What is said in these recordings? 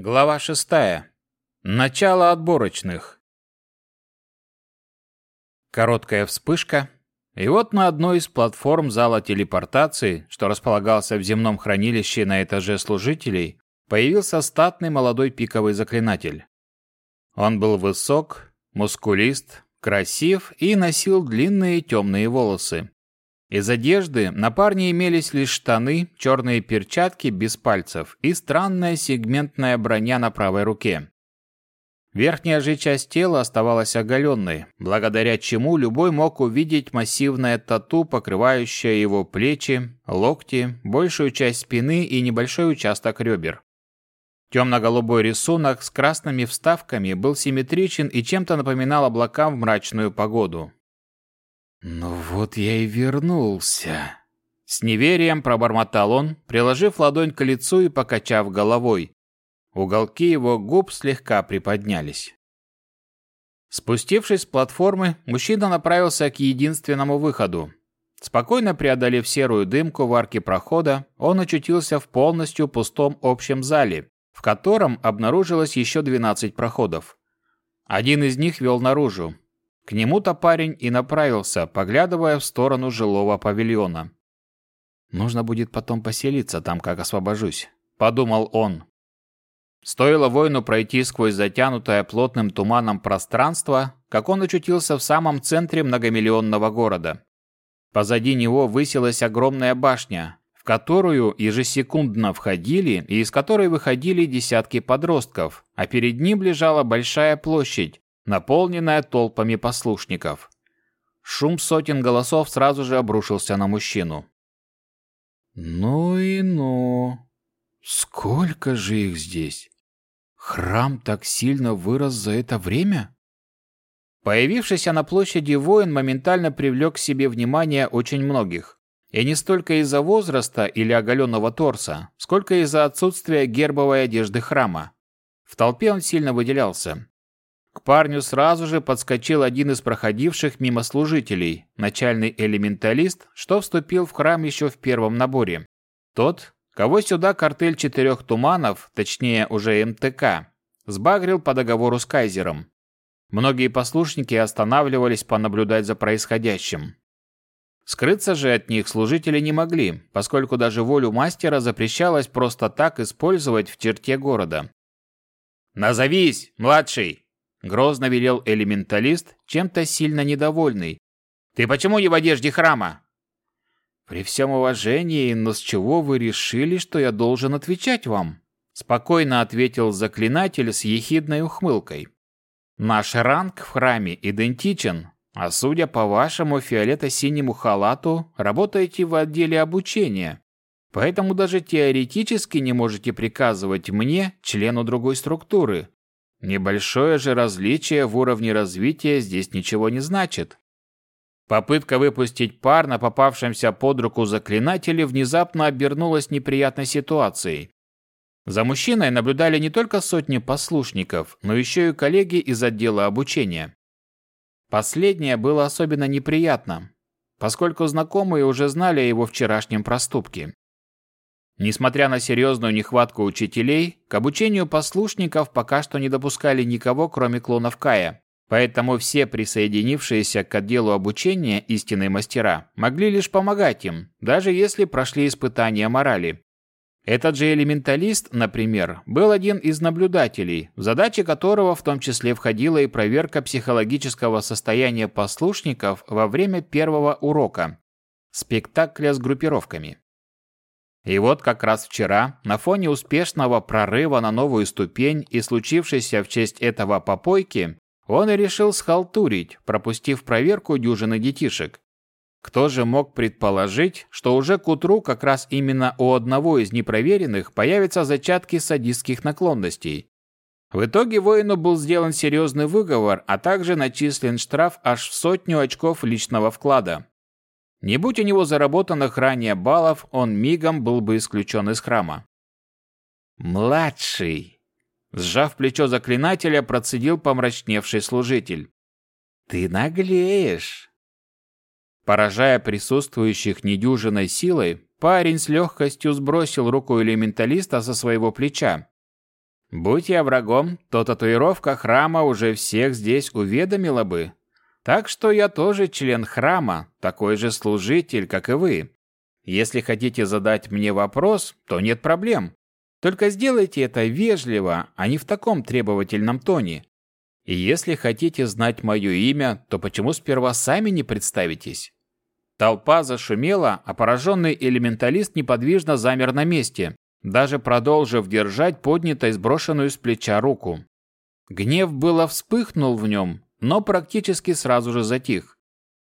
Глава шестая. Начало отборочных. Короткая вспышка, и вот на одной из платформ зала телепортации, что располагался в земном хранилище на этаже служителей, появился статный молодой пиковый заклинатель. Он был высок, мускулист, красив и носил длинные темные волосы. Из одежды на парне имелись лишь штаны, черные перчатки без пальцев и странная сегментная броня на правой руке. Верхняя же часть тела оставалась оголенной, благодаря чему любой мог увидеть массивное тату, покрывающее его плечи, локти, большую часть спины и небольшой участок ребер. Темно-голубой рисунок с красными вставками был симметричен и чем-то напоминал облака в мрачную погоду. «Ну вот я и вернулся», — с неверием пробормотал он, приложив ладонь к лицу и покачав головой. Уголки его губ слегка приподнялись. Спустившись с платформы, мужчина направился к единственному выходу. Спокойно преодолев серую дымку в арке прохода, он очутился в полностью пустом общем зале, в котором обнаружилось еще 12 проходов. Один из них вел наружу, к нему-то парень и направился, поглядывая в сторону жилого павильона. «Нужно будет потом поселиться там, как освобожусь», — подумал он. Стоило воину пройти сквозь затянутое плотным туманом пространство, как он очутился в самом центре многомиллионного города. Позади него высилась огромная башня, в которую ежесекундно входили и из которой выходили десятки подростков, а перед ним лежала большая площадь, наполненная толпами послушников. Шум сотен голосов сразу же обрушился на мужчину. «Ну и ну! Сколько же их здесь? Храм так сильно вырос за это время?» Появившийся на площади воин моментально привлек к себе внимание очень многих. И не столько из-за возраста или оголенного торса, сколько из-за отсутствия гербовой одежды храма. В толпе он сильно выделялся. Парню сразу же подскочил один из проходивших мимо служителей, начальный элементалист, что вступил в храм еще в первом наборе. Тот, кого сюда картель четырех туманов, точнее уже МТК, сбагрил по договору с кайзером. Многие послушники останавливались понаблюдать за происходящим. Скрыться же от них служители не могли, поскольку даже волю мастера запрещалось просто так использовать в черте города. «Назовись, младший!» Грозно велел элементалист, чем-то сильно недовольный. «Ты почему не в одежде храма?» «При всем уважении, но с чего вы решили, что я должен отвечать вам?» Спокойно ответил заклинатель с ехидной ухмылкой. «Наш ранг в храме идентичен, а судя по вашему фиолето-синему халату, работаете в отделе обучения. Поэтому даже теоретически не можете приказывать мне, члену другой структуры, Небольшое же различие в уровне развития здесь ничего не значит. Попытка выпустить пар на попавшемся под руку заклинателе внезапно обернулась неприятной ситуацией. За мужчиной наблюдали не только сотни послушников, но еще и коллеги из отдела обучения. Последнее было особенно неприятно, поскольку знакомые уже знали о его вчерашнем проступке. Несмотря на серьезную нехватку учителей, к обучению послушников пока что не допускали никого, кроме клонов Кая. Поэтому все присоединившиеся к отделу обучения истинные мастера могли лишь помогать им, даже если прошли испытания морали. Этот же элементалист, например, был один из наблюдателей, в задачи которого в том числе входила и проверка психологического состояния послушников во время первого урока – спектакля с группировками. И вот как раз вчера, на фоне успешного прорыва на новую ступень и случившейся в честь этого попойки, он и решил схалтурить, пропустив проверку дюжины детишек. Кто же мог предположить, что уже к утру как раз именно у одного из непроверенных появятся зачатки садистских наклонностей? В итоге воину был сделан серьезный выговор, а также начислен штраф аж в сотню очков личного вклада. Не будь у него заработанных ранее баллов, он мигом был бы исключен из храма. «Младший!» Сжав плечо заклинателя, процедил помрачневший служитель. «Ты наглеешь!» Поражая присутствующих недюжиной силой, парень с легкостью сбросил руку элементалиста со своего плеча. Будь я врагом, то татуировка храма уже всех здесь уведомила бы. Так что я тоже член храма, такой же служитель, как и вы. Если хотите задать мне вопрос, то нет проблем. Только сделайте это вежливо, а не в таком требовательном тоне. И если хотите знать мое имя, то почему сперва сами не представитесь? Толпа зашумела, а пораженный элементалист неподвижно замер на месте, даже продолжив держать поднятой сброшенную с плеча руку. Гнев было вспыхнул в нем, но практически сразу же затих.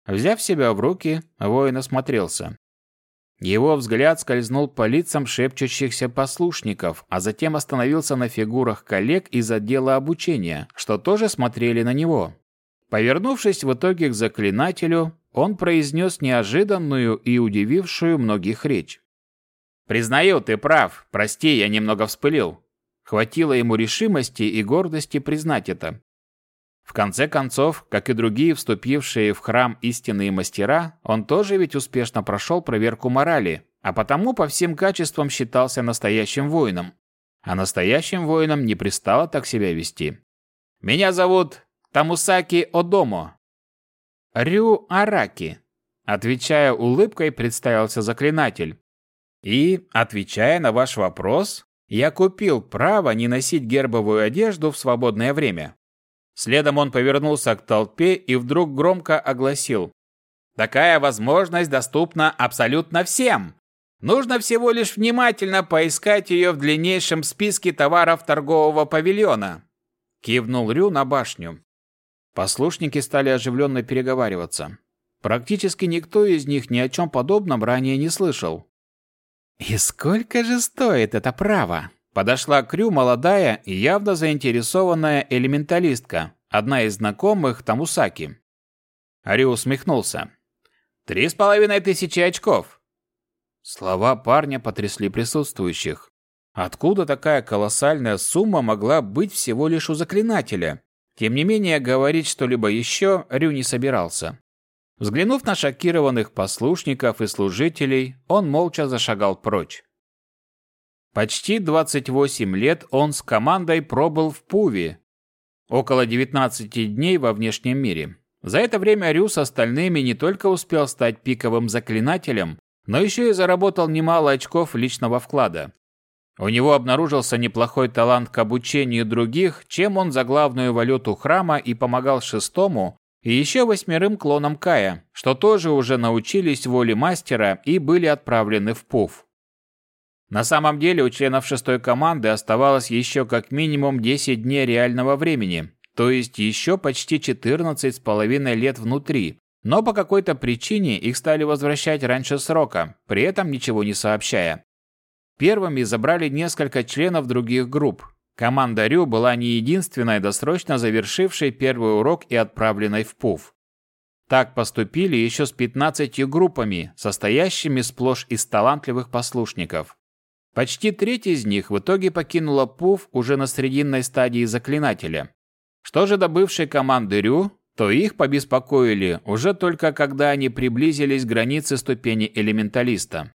Взяв себя в руки, воин осмотрелся. Его взгляд скользнул по лицам шепчущихся послушников, а затем остановился на фигурах коллег из отдела обучения, что тоже смотрели на него. Повернувшись в итоге к заклинателю, он произнес неожиданную и удивившую многих речь. «Признаю, ты прав. Прости, я немного вспылил». Хватило ему решимости и гордости признать это. В конце концов, как и другие вступившие в храм истинные мастера, он тоже ведь успешно прошел проверку морали, а потому по всем качествам считался настоящим воином. А настоящим воинам не пристало так себя вести. «Меня зовут Тамусаки Одомо, Рю Араки, отвечая улыбкой, представился заклинатель. И, отвечая на ваш вопрос, я купил право не носить гербовую одежду в свободное время. Следом он повернулся к толпе и вдруг громко огласил. Такая возможность доступна абсолютно всем. Нужно всего лишь внимательно поискать ее в длиннейшем списке товаров торгового павильона. Кивнул Рю на башню. Послушники стали оживленно переговариваться. Практически никто из них ни о чем подобном ранее не слышал. «И сколько же стоит это право?» Подошла к Рю молодая и явно заинтересованная элементалистка, одна из знакомых Тамусаки. Рю усмехнулся. «Три с половиной тысячи очков!» Слова парня потрясли присутствующих. Откуда такая колоссальная сумма могла быть всего лишь у заклинателя? Тем не менее, говорить что-либо еще Рю не собирался. Взглянув на шокированных послушников и служителей, он молча зашагал прочь. Почти 28 лет он с командой пробыл в Пуве, около 19 дней во внешнем мире. За это время Рю с остальными не только успел стать пиковым заклинателем, но еще и заработал немало очков личного вклада. У него обнаружился неплохой талант к обучению других, чем он за главную валюту храма и помогал шестому и еще восьмерым клонам Кая, что тоже уже научились воле мастера и были отправлены в Пуф. На самом деле у членов шестой команды оставалось еще как минимум 10 дней реального времени, то есть еще почти 14 с половиной лет внутри, но по какой-то причине их стали возвращать раньше срока, при этом ничего не сообщая. Первыми забрали несколько членов других групп. Команда Рю была не единственной досрочно завершившей первый урок и отправленной в ПУФ. Так поступили еще с 15 группами, состоящими сплошь из талантливых послушников. Почти треть из них в итоге покинула ПУФ уже на срединной стадии заклинателя. Что же до бывшей команды Рю, то их побеспокоили уже только когда они приблизились к границе ступени элементалиста.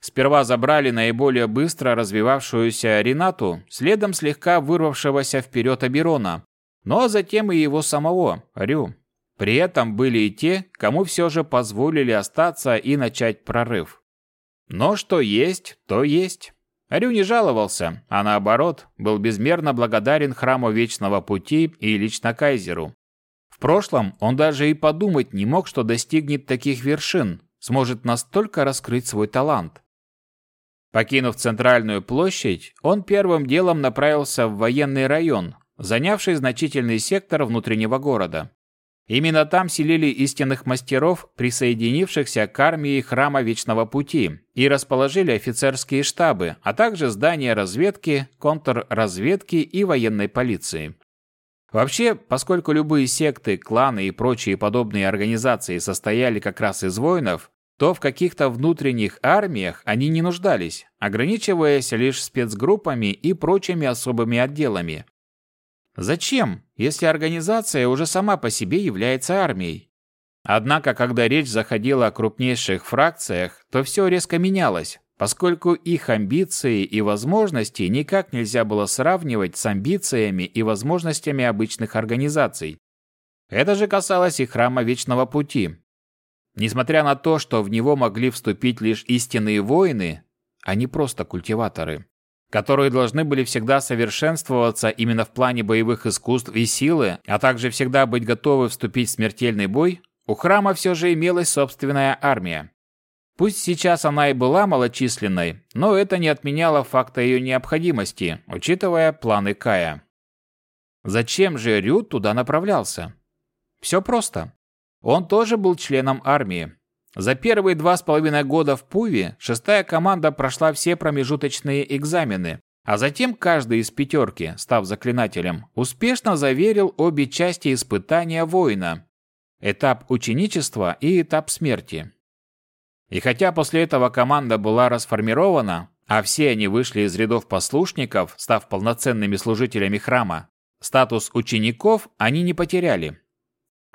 Сперва забрали наиболее быстро развивавшуюся Ренату, следом слегка вырвавшегося вперед Аберона, но затем и его самого, Рю. При этом были и те, кому все же позволили остаться и начать прорыв. Но что есть, то есть. Рю не жаловался, а наоборот, был безмерно благодарен Храму Вечного Пути и лично Кайзеру. В прошлом он даже и подумать не мог, что достигнет таких вершин, сможет настолько раскрыть свой талант. Покинув центральную площадь, он первым делом направился в военный район, занявший значительный сектор внутреннего города. Именно там селили истинных мастеров, присоединившихся к армии Храма Вечного Пути, и расположили офицерские штабы, а также здания разведки, контрразведки и военной полиции. Вообще, поскольку любые секты, кланы и прочие подобные организации состояли как раз из воинов, то в каких-то внутренних армиях они не нуждались, ограничиваясь лишь спецгруппами и прочими особыми отделами. Зачем, если организация уже сама по себе является армией? Однако, когда речь заходила о крупнейших фракциях, то все резко менялось, поскольку их амбиции и возможности никак нельзя было сравнивать с амбициями и возможностями обычных организаций. Это же касалось и Храма Вечного Пути. Несмотря на то, что в него могли вступить лишь истинные воины, а не просто культиваторы, которые должны были всегда совершенствоваться именно в плане боевых искусств и силы, а также всегда быть готовы вступить в смертельный бой, у храма все же имелась собственная армия. Пусть сейчас она и была малочисленной, но это не отменяло факта ее необходимости, учитывая планы Кая. Зачем же Рю туда направлялся? Все просто. Он тоже был членом армии. За первые два с половиной года в Пуве шестая команда прошла все промежуточные экзамены, а затем каждый из пятерки, став заклинателем, успешно заверил обе части испытания воина – этап ученичества и этап смерти. И хотя после этого команда была расформирована, а все они вышли из рядов послушников, став полноценными служителями храма, статус учеников они не потеряли.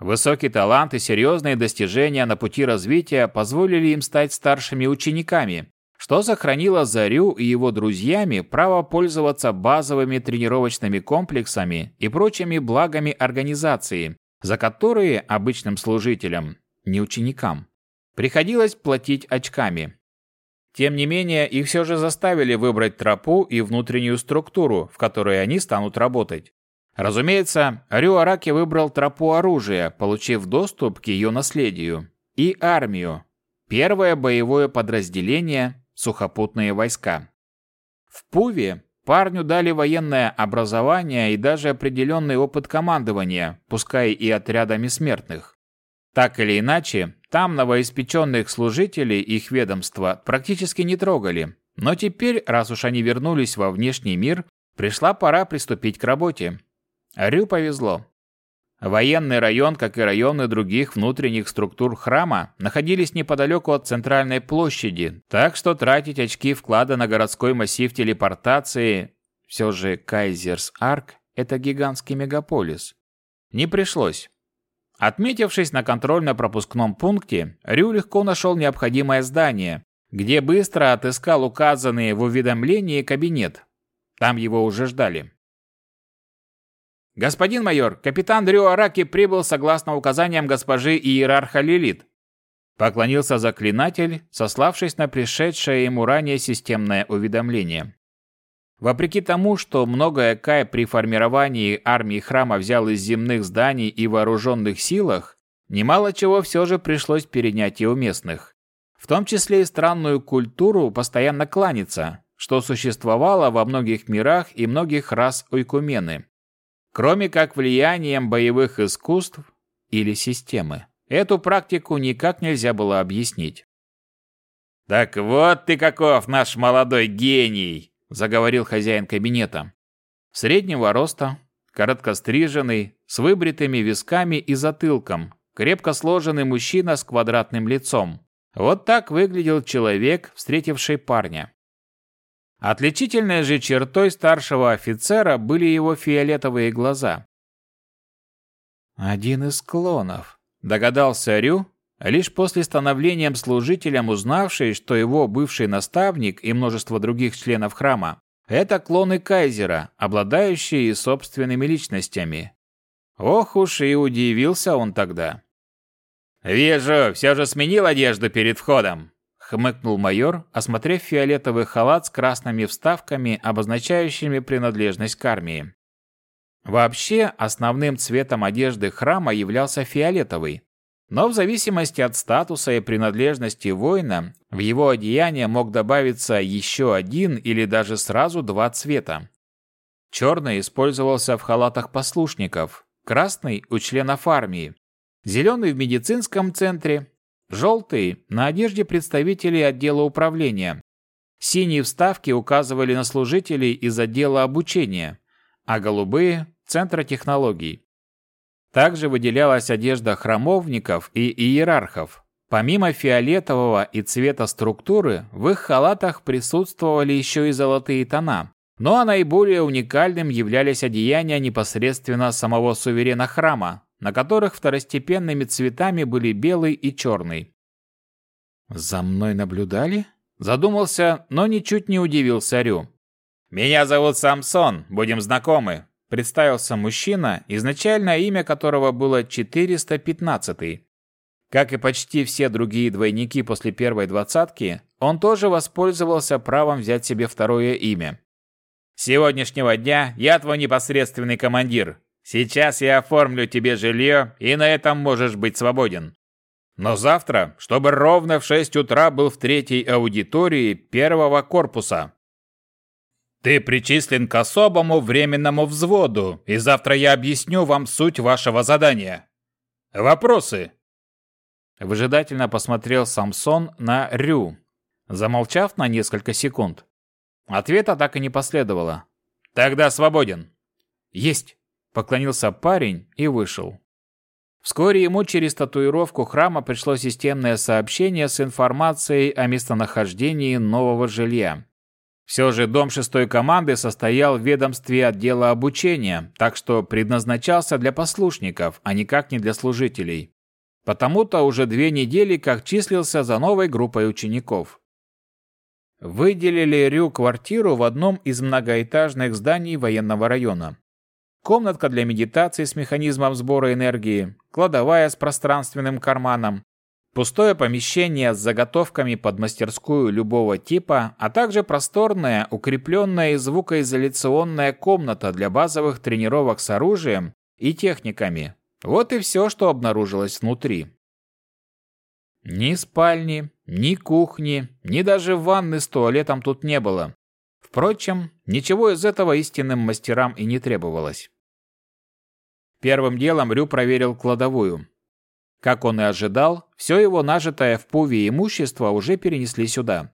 Высокий талант и серьезные достижения на пути развития позволили им стать старшими учениками, что сохранило Зарю и его друзьями право пользоваться базовыми тренировочными комплексами и прочими благами организации, за которые обычным служителям, не ученикам, приходилось платить очками. Тем не менее, их все же заставили выбрать тропу и внутреннюю структуру, в которой они станут работать. Разумеется, Рю Араки выбрал тропу оружия, получив доступ к ее наследию, и армию, первое боевое подразделение – сухопутные войска. В Пуве парню дали военное образование и даже определенный опыт командования, пускай и отрядами смертных. Так или иначе, там новоиспеченных служителей их ведомства практически не трогали, но теперь, раз уж они вернулись во внешний мир, пришла пора приступить к работе. Рю повезло. Военный район, как и районы других внутренних структур храма, находились неподалеку от центральной площади, так что тратить очки вклада на городской массив телепортации, все же Кайзерс Арк – это гигантский мегаполис, не пришлось. Отметившись на контрольно-пропускном пункте, Рю легко нашел необходимое здание, где быстро отыскал указанный в уведомлении кабинет. Там его уже ждали. «Господин майор, капитан Дрю Араки прибыл согласно указаниям госпожи Иерарха Лилит», поклонился заклинатель, сославшись на пришедшее ему ранее системное уведомление. Вопреки тому, что многое Кай при формировании армии храма взял из земных зданий и вооруженных силах, немало чего все же пришлось перенять и у местных. В том числе и странную культуру постоянно кланяться, что существовало во многих мирах и многих рас Ойкумены кроме как влиянием боевых искусств или системы. Эту практику никак нельзя было объяснить. «Так вот ты каков, наш молодой гений!» – заговорил хозяин кабинета. Среднего роста, короткостриженный, с выбритыми висками и затылком, крепко сложенный мужчина с квадратным лицом. Вот так выглядел человек, встретивший парня. Отличительной же чертой старшего офицера были его фиолетовые глаза. «Один из клонов», — догадался Рю, лишь после становления служителем узнавший, что его бывший наставник и множество других членов храма — это клоны Кайзера, обладающие собственными личностями. Ох уж и удивился он тогда. «Вижу, все же сменил одежду перед входом», хмыкнул майор, осмотрев фиолетовый халат с красными вставками, обозначающими принадлежность к армии. Вообще, основным цветом одежды храма являлся фиолетовый, но в зависимости от статуса и принадлежности воина, в его одеяние мог добавиться еще один или даже сразу два цвета. Черный использовался в халатах послушников, красный – у членов армии, зеленый в медицинском центре, Желтый – на одежде представителей отдела управления. Синие вставки указывали на служителей из отдела обучения, а голубые – Центра технологий. Также выделялась одежда храмовников и иерархов. Помимо фиолетового и цвета структуры, в их халатах присутствовали еще и золотые тона. Ну а наиболее уникальным являлись одеяния непосредственно самого суверена храма, на которых второстепенными цветами были белый и черный. «За мной наблюдали?» – Задумался, но ничуть не удивился Рю. «Меня зовут Самсон, будем знакомы», — представился мужчина, изначальное имя которого было 415 Как и почти все другие двойники после первой двадцатки, он тоже воспользовался правом взять себе второе имя. «С сегодняшнего дня я твой непосредственный командир. Сейчас я оформлю тебе жилье, и на этом можешь быть свободен. Но завтра, чтобы ровно в 6 утра был в третьей аудитории первого корпуса. Ты причислен к особому временному взводу, и завтра я объясню вам суть вашего задания. Вопросы?» Выжидательно посмотрел Самсон на Рю, замолчав на несколько секунд. Ответа так и не последовало. «Тогда свободен». «Есть», — поклонился парень и вышел. Вскоре ему через татуировку храма пришло системное сообщение с информацией о местонахождении нового жилья. Все же дом шестой команды состоял в ведомстве отдела обучения, так что предназначался для послушников, а никак не для служителей. Потому-то уже две недели как числился за новой группой учеников. Выделили Рю квартиру в одном из многоэтажных зданий военного района. Комнатка для медитации с механизмом сбора энергии, кладовая с пространственным карманом, Пустое помещение с заготовками под мастерскую любого типа, а также просторная, укрепленная звукоизоляционная комната для базовых тренировок с оружием и техниками. Вот и все, что обнаружилось внутри. Ни спальни, ни кухни, ни даже ванны с туалетом тут не было. Впрочем, ничего из этого истинным мастерам и не требовалось. Первым делом Рю проверил кладовую. Как он и ожидал, все его нажитое в Пуве имущество уже перенесли сюда.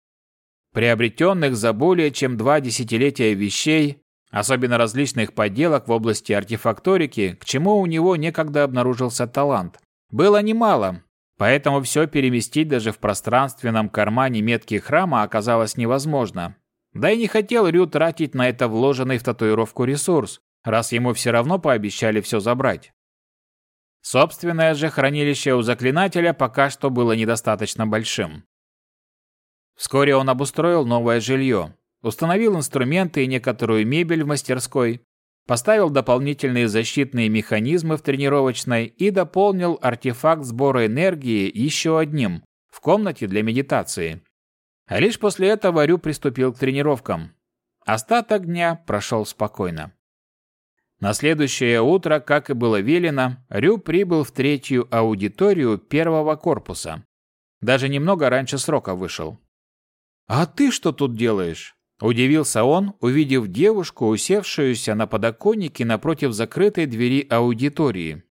Приобретенных за более чем два десятилетия вещей, особенно различных подделок в области артефакторики, к чему у него некогда обнаружился талант, было немало, поэтому все переместить даже в пространственном кармане метки храма оказалось невозможно. Да и не хотел Рю тратить на это вложенный в татуировку ресурс, раз ему все равно пообещали все забрать. Собственное же хранилище у заклинателя пока что было недостаточно большим. Вскоре он обустроил новое жилье, установил инструменты и некоторую мебель в мастерской, поставил дополнительные защитные механизмы в тренировочной и дополнил артефакт сбора энергии еще одним в комнате для медитации. А лишь после этого Рю приступил к тренировкам. Остаток дня прошел спокойно. На следующее утро, как и было велено, Рю прибыл в третью аудиторию первого корпуса. Даже немного раньше срока вышел. «А ты что тут делаешь?» Удивился он, увидев девушку, усевшуюся на подоконнике напротив закрытой двери аудитории.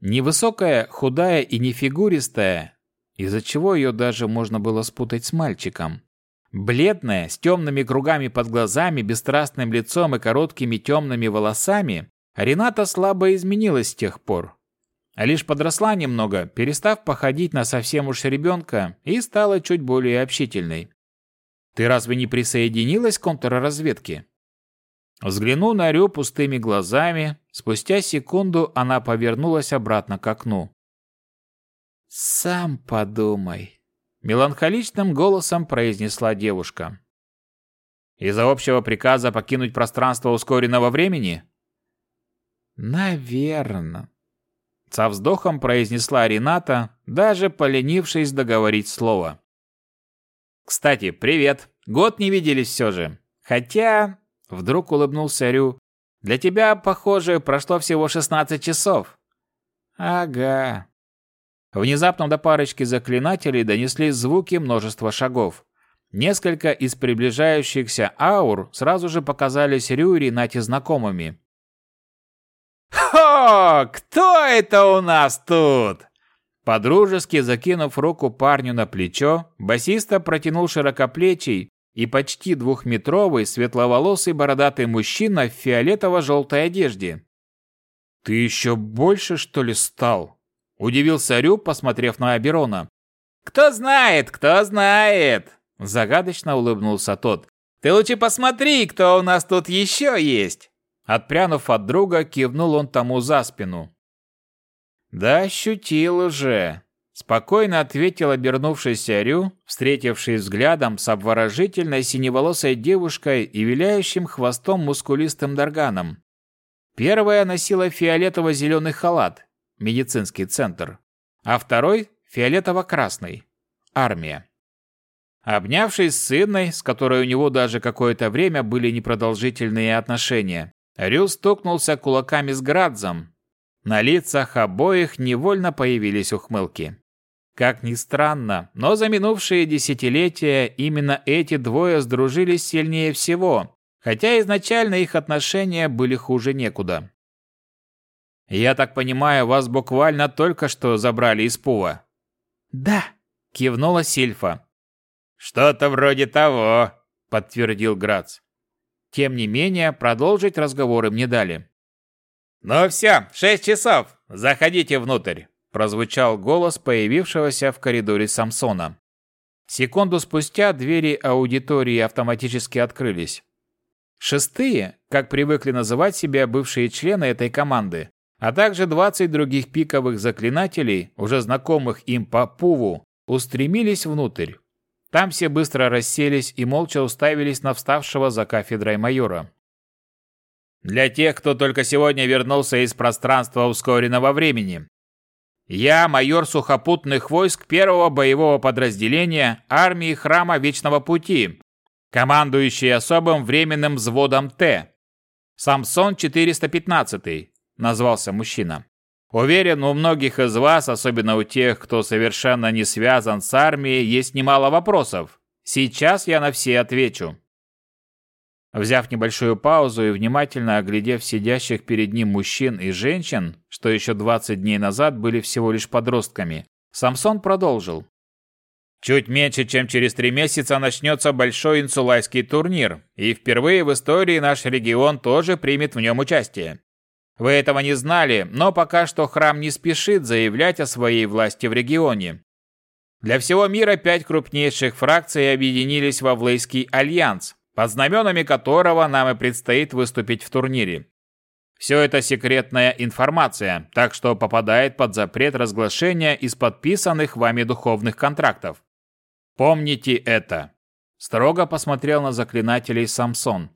Невысокая, худая и нефигуристая, из-за чего ее даже можно было спутать с мальчиком. Бледная, с темными кругами под глазами, бесстрастным лицом и короткими темными волосами, Рената слабо изменилась с тех пор. А лишь подросла немного, перестав походить на совсем уж ребенка, и стала чуть более общительной. «Ты разве не присоединилась к контрразведке?» Взглянув на Рю пустыми глазами, спустя секунду она повернулась обратно к окну. «Сам подумай», меланхоличным голосом произнесла девушка. Из-за общего приказа покинуть пространство ускоренного времени? Наверно. Со вздохом произнесла Рената, даже поленившись договорить слово. Кстати, привет. Год не виделись все же. Хотя, вдруг улыбнулся Рю, для тебя, похоже, прошло всего 16 часов. Ага, Внезапно до парочки заклинателей донеслись звуки множества шагов. Несколько из приближающихся аур сразу же показались Рю и Ренате знакомыми. «Хо! Кто это у нас тут?» Подружески закинув руку парню на плечо, басиста протянул широкоплечий и почти двухметровый светловолосый бородатый мужчина в фиолетово-желтой одежде. «Ты еще больше, что ли, стал?» Удивился Рю, посмотрев на Аберона. «Кто знает, кто знает!» Загадочно улыбнулся тот. «Ты лучше посмотри, кто у нас тут еще есть!» Отпрянув от друга, кивнул он тому за спину. «Да ощутил уже!» спокойно ответил обернувшийся Рю, встретивший взглядом с обворожительной синеволосой девушкой и виляющим хвостом мускулистым дарганом. Первая носила фиолетово-зеленый халат, медицинский центр, а второй – фиолетово-красный, армия. Обнявшись с сыной, с которой у него даже какое-то время были непродолжительные отношения, Рю стукнулся кулаками с Градзом. На лицах обоих невольно появились ухмылки. Как ни странно, но за минувшие десятилетия именно эти двое сдружились сильнее всего, хотя изначально их отношения были хуже некуда. «Я так понимаю, вас буквально только что забрали из Пува?» «Да», — кивнула Сильфа. «Что-то вроде того», — подтвердил Грац. Тем не менее, продолжить разговор им не дали. «Ну все, шесть часов, заходите внутрь», — прозвучал голос появившегося в коридоре Самсона. Секунду спустя двери аудитории автоматически открылись. Шестые, как привыкли называть себя бывшие члены этой команды, а также 20 других пиковых заклинателей, уже знакомых им по Пуву, устремились внутрь. Там все быстро расселись и молча уставились на вставшего за кафедрой майора. Для тех, кто только сегодня вернулся из пространства ускоренного времени. Я майор сухопутных войск первого боевого подразделения армии Храма Вечного Пути, командующий особым временным взводом Т. Самсон 415, назвался мужчина. Уверен, у многих из вас, особенно у тех, кто совершенно не связан с армией, есть немало вопросов. Сейчас я на все отвечу. Взяв небольшую паузу и внимательно оглядев сидящих перед ним мужчин и женщин, что еще 20 дней назад были всего лишь подростками, Самсон продолжил. Чуть меньше, чем через три месяца начнется большой инсулайский турнир, и впервые в истории наш регион тоже примет в нем участие. Вы этого не знали, но пока что храм не спешит заявлять о своей власти в регионе. Для всего мира пять крупнейших фракций объединились во Влейский альянс, под знаменами которого нам и предстоит выступить в турнире. Все это секретная информация, так что попадает под запрет разглашения из подписанных вами духовных контрактов. Помните это. Строго посмотрел на заклинателей Самсон.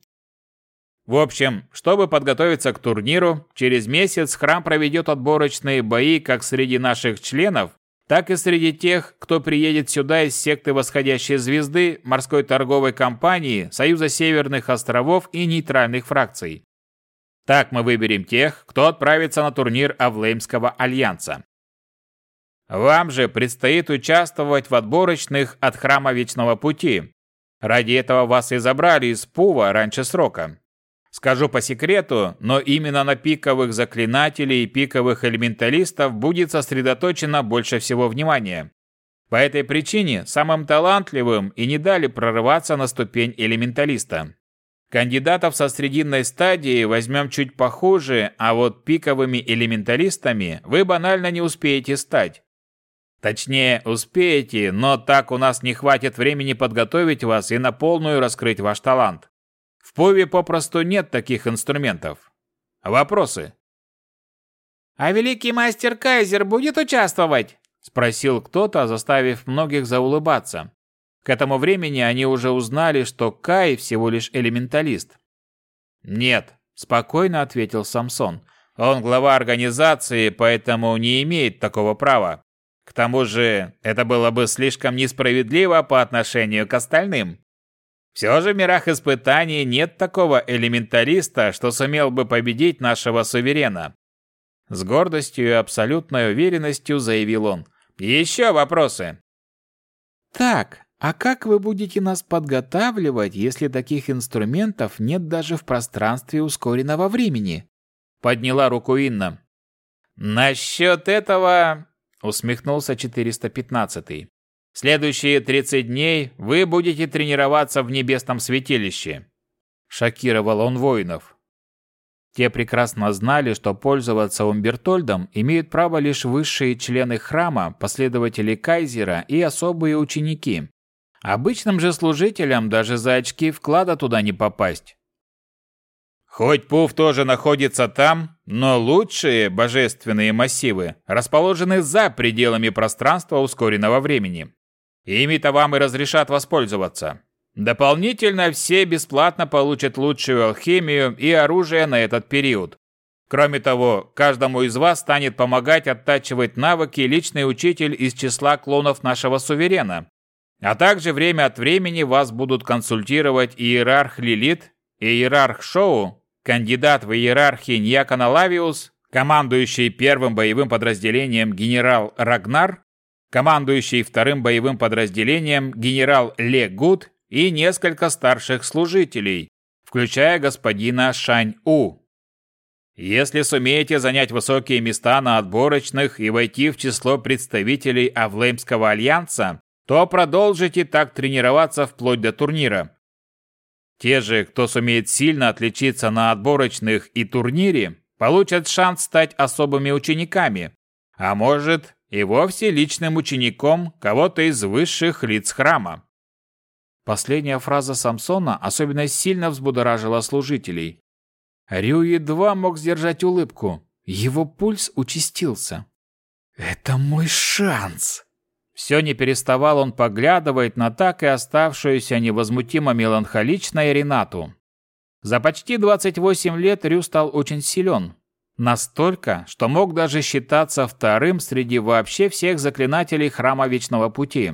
В общем, чтобы подготовиться к турниру, через месяц храм проведет отборочные бои как среди наших членов, так и среди тех, кто приедет сюда из секты Восходящей Звезды, морской торговой компании, Союза Северных островов и нейтральных фракций. Так мы выберем тех, кто отправится на турнир Авлеймского альянса. Вам же предстоит участвовать в отборочных от Храма Вечного Пути. Ради этого вас и забрали из Пува раньше срока. Скажу по секрету, но именно на пиковых заклинателей и пиковых элементалистов будет сосредоточено больше всего внимания. По этой причине самым талантливым и не дали прорываться на ступень элементалиста. Кандидатов со срединной стадии возьмем чуть похуже, а вот пиковыми элементалистами вы банально не успеете стать. Точнее, успеете, но так у нас не хватит времени подготовить вас и на полную раскрыть ваш талант. В Пове попросту нет таких инструментов. Вопросы? «А великий мастер Кайзер будет участвовать?» – спросил кто-то, заставив многих заулыбаться. К этому времени они уже узнали, что Кай всего лишь элементалист. «Нет», – спокойно ответил Самсон. «Он глава организации, поэтому не имеет такого права. К тому же, это было бы слишком несправедливо по отношению к остальным. Все же в мирах испытаний нет такого элементариста, что сумел бы победить нашего суверена. С гордостью и абсолютной уверенностью заявил он. Еще вопросы? Так, а как вы будете нас подготавливать, если таких инструментов нет даже в пространстве ускоренного времени? Подняла руку Инна. Насчет этого... Усмехнулся 415-й. Следующие 30 дней вы будете тренироваться в небесном святилище. Шокировал он воинов. Те прекрасно знали, что пользоваться Умбертольдом имеют право лишь высшие члены храма, последователи Кайзера и особые ученики. Обычным же служителям даже за очки вклада туда не попасть. Хоть Пуф тоже находится там, но лучшие божественные массивы расположены за пределами пространства ускоренного времени. Ими-то вам и разрешат воспользоваться. Дополнительно все бесплатно получат лучшую алхимию и оружие на этот период. Кроме того, каждому из вас станет помогать оттачивать навыки личный учитель из числа клонов нашего суверена. А также время от времени вас будут консультировать иерарх Лилит иерарх Шоу, кандидат в иерархии Ньякона Лавиус, командующий первым боевым подразделением генерал Рагнар, командующий вторым боевым подразделением генерал Ле Гуд и несколько старших служителей, включая господина Шань-У. Если сумеете занять высокие места на отборочных и войти в число представителей Авлеймского альянса, то продолжите так тренироваться вплоть до турнира. Те же, кто сумеет сильно отличиться на отборочных и турнире, получат шанс стать особыми учениками, а может и вовсе личным учеником кого-то из высших лиц храма. Последняя фраза Самсона особенно сильно взбудоражила служителей. Рю едва мог сдержать улыбку. Его пульс участился. «Это мой шанс!» Все не переставал он поглядывать на так и оставшуюся невозмутимо меланхоличной Ренату. За почти 28 лет Рю стал очень силен. Настолько, что мог даже считаться вторым среди вообще всех заклинателей Храма Вечного Пути.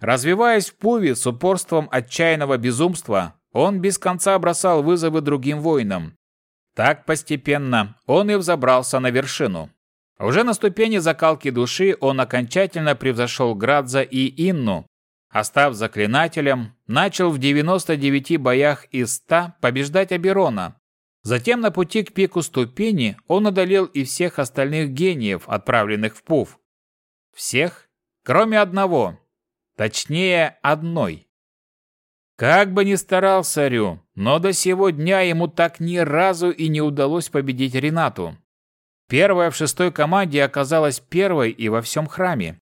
Развиваясь в Пуве с упорством отчаянного безумства, он без конца бросал вызовы другим воинам. Так постепенно он и взобрался на вершину. Уже на ступени закалки души он окончательно превзошел Градза и Инну, а став заклинателем, начал в 99 боях из 100 побеждать Аберона. Затем на пути к пику ступени он одолел и всех остальных гениев, отправленных в Пув. Всех, кроме одного, Точнее, одной. Как бы ни старался Рю, но до сего дня ему так ни разу и не удалось победить Ренату. Первая в шестой команде оказалась первой и во всем храме.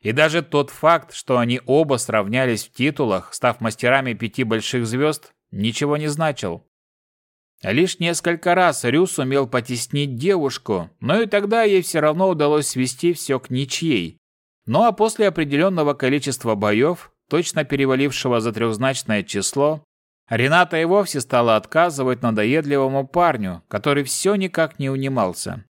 И даже тот факт, что они оба сравнялись в титулах, став мастерами пяти больших звезд, ничего не значил. Лишь несколько раз Рю сумел потеснить девушку, но и тогда ей все равно удалось свести все к ничьей, ну а после определенного количества боев, точно перевалившего за трехзначное число, Рената и вовсе стала отказывать надоедливому парню, который все никак не унимался.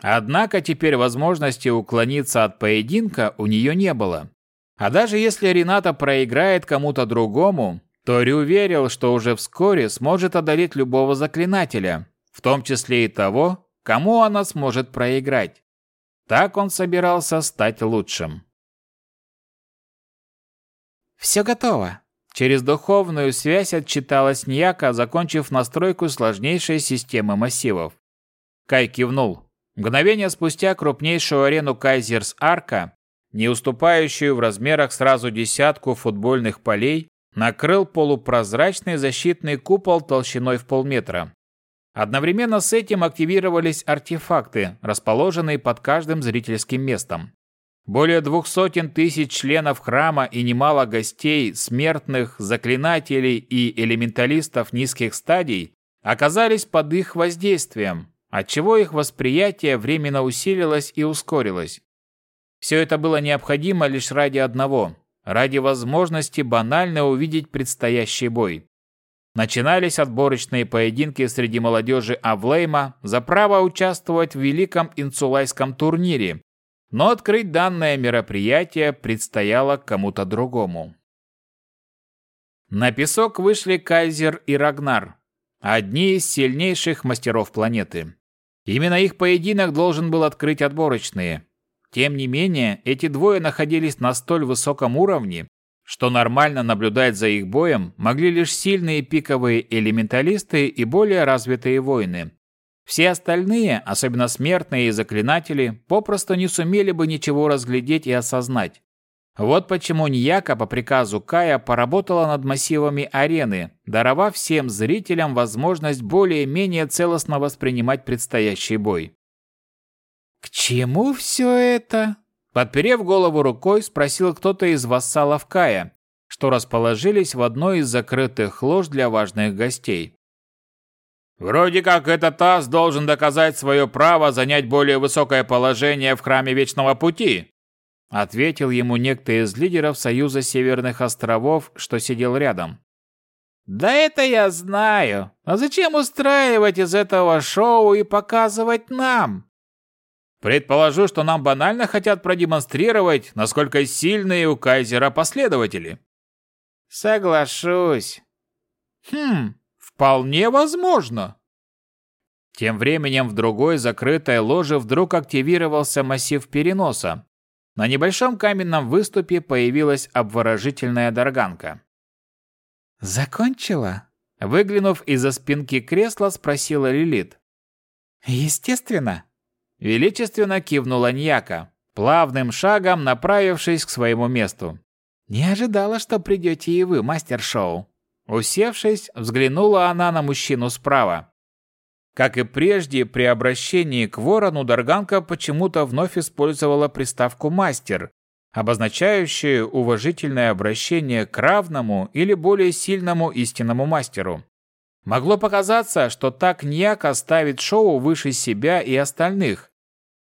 Однако теперь возможности уклониться от поединка у нее не было. А даже если Рената проиграет кому-то другому, то Рю верил, что уже вскоре сможет одолеть любого заклинателя, в том числе и того, кому она сможет проиграть. Так он собирался стать лучшим. «Все готово!» Через духовную связь отчиталась Ньяка, закончив настройку сложнейшей системы массивов. Кай кивнул. Мгновение спустя крупнейшую арену Кайзерс Арка, не уступающую в размерах сразу десятку футбольных полей, накрыл полупрозрачный защитный купол толщиной в полметра. Одновременно с этим активировались артефакты, расположенные под каждым зрительским местом. Более двух сотен тысяч членов храма и немало гостей, смертных, заклинателей и элементалистов низких стадий оказались под их воздействием, отчего их восприятие временно усилилось и ускорилось. Все это было необходимо лишь ради одного – ради возможности банально увидеть предстоящий бой. Начинались отборочные поединки среди молодежи Авлейма за право участвовать в великом инсулайском турнире, но открыть данное мероприятие предстояло кому-то другому. На песок вышли Кайзер и Рагнар, одни из сильнейших мастеров планеты. Именно их поединок должен был открыть отборочные. Тем не менее, эти двое находились на столь высоком уровне, что нормально наблюдать за их боем могли лишь сильные пиковые элементалисты и более развитые воины. Все остальные, особенно смертные и заклинатели, попросту не сумели бы ничего разглядеть и осознать. Вот почему Ньяка по приказу Кая поработала над массивами арены, даровав всем зрителям возможность более-менее целостно воспринимать предстоящий бой. «К чему все это?» Подперев голову рукой, спросил кто-то из вассалов Кая, что расположились в одной из закрытых лож для важных гостей. Вроде как этот ас должен доказать свое право занять более высокое положение в храме Вечного Пути, ответил ему некто из лидеров Союза Северных островов, что сидел рядом. Да это я знаю. А зачем устраивать из этого шоу и показывать нам? Предположу, что нам банально хотят продемонстрировать, насколько сильные у кайзера последователи. Соглашусь. Хм, Вполне возможно. Тем временем в другой закрытой ложе вдруг активировался массив переноса. На небольшом каменном выступе появилась обворожительная дорганка. «Закончила?» Выглянув из-за спинки кресла, спросила Лилит. «Естественно!» Величественно кивнула Ньяка, плавным шагом направившись к своему месту. «Не ожидала, что придете и вы, мастер-шоу!» Усевшись, взглянула она на мужчину справа. Как и прежде, при обращении к ворону Дарганка почему-то вновь использовала приставку «мастер», обозначающую уважительное обращение к равному или более сильному истинному мастеру. Могло показаться, что так Ньяка ставит шоу выше себя и остальных,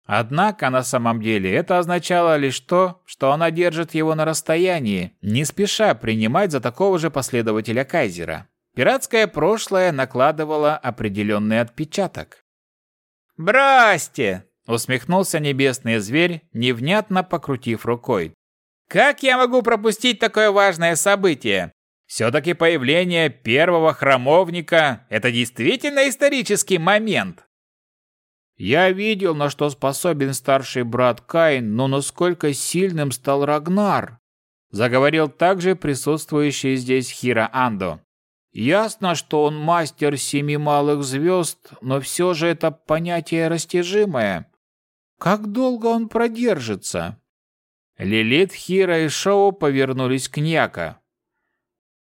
Однако на самом деле это означало лишь то, что она держит его на расстоянии, не спеша принимать за такого же последователя Кайзера. Пиратское прошлое накладывало определенный отпечаток. «Бросьте!» — усмехнулся небесный зверь, невнятно покрутив рукой. «Как я могу пропустить такое важное событие? Все-таки появление первого храмовника – это действительно исторический момент!» Я видел, на что способен старший брат Каин, но насколько сильным стал Рагнар, заговорил также присутствующий здесь Хира Андо. Ясно, что он мастер семи малых звезд, но все же это понятие растяжимое. Как долго он продержится? Лилит, Хира и Шоу повернулись к Ньяка.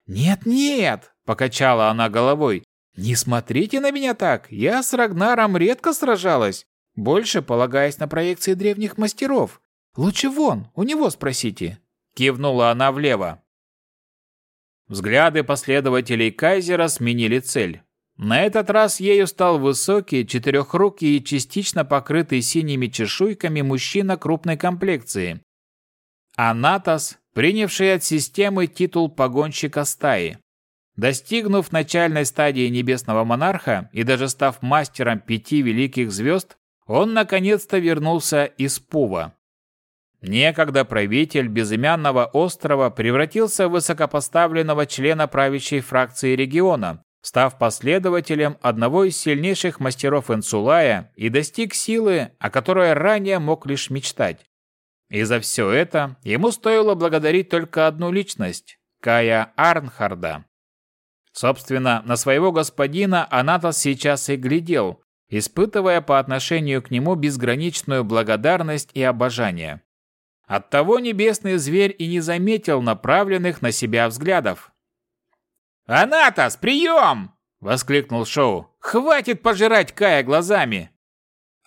«Нет-нет!» — покачала она головой. «Не смотрите на меня так! Я с Рагнаром редко сражалась, больше полагаясь на проекции древних мастеров. Лучше вон, у него спросите!» Кивнула она влево. Взгляды последователей Кайзера сменили цель. На этот раз ею стал высокий, четырехрукий и частично покрытый синими чешуйками мужчина крупной комплекции. Анатос, принявший от системы титул погонщика стаи. Достигнув начальной стадии небесного монарха и даже став мастером пяти великих звезд, он наконец-то вернулся из Пува. Некогда правитель безымянного острова превратился в высокопоставленного члена правящей фракции региона, став последователем одного из сильнейших мастеров Инсулая и достиг силы, о которой ранее мог лишь мечтать. И за все это ему стоило благодарить только одну личность – Кая Арнхарда. Собственно, на своего господина Анатос сейчас и глядел, испытывая по отношению к нему безграничную благодарность и обожание. Оттого небесный зверь и не заметил направленных на себя взглядов. «Анатос, прием!» — воскликнул Шоу. «Хватит пожирать Кая глазами!»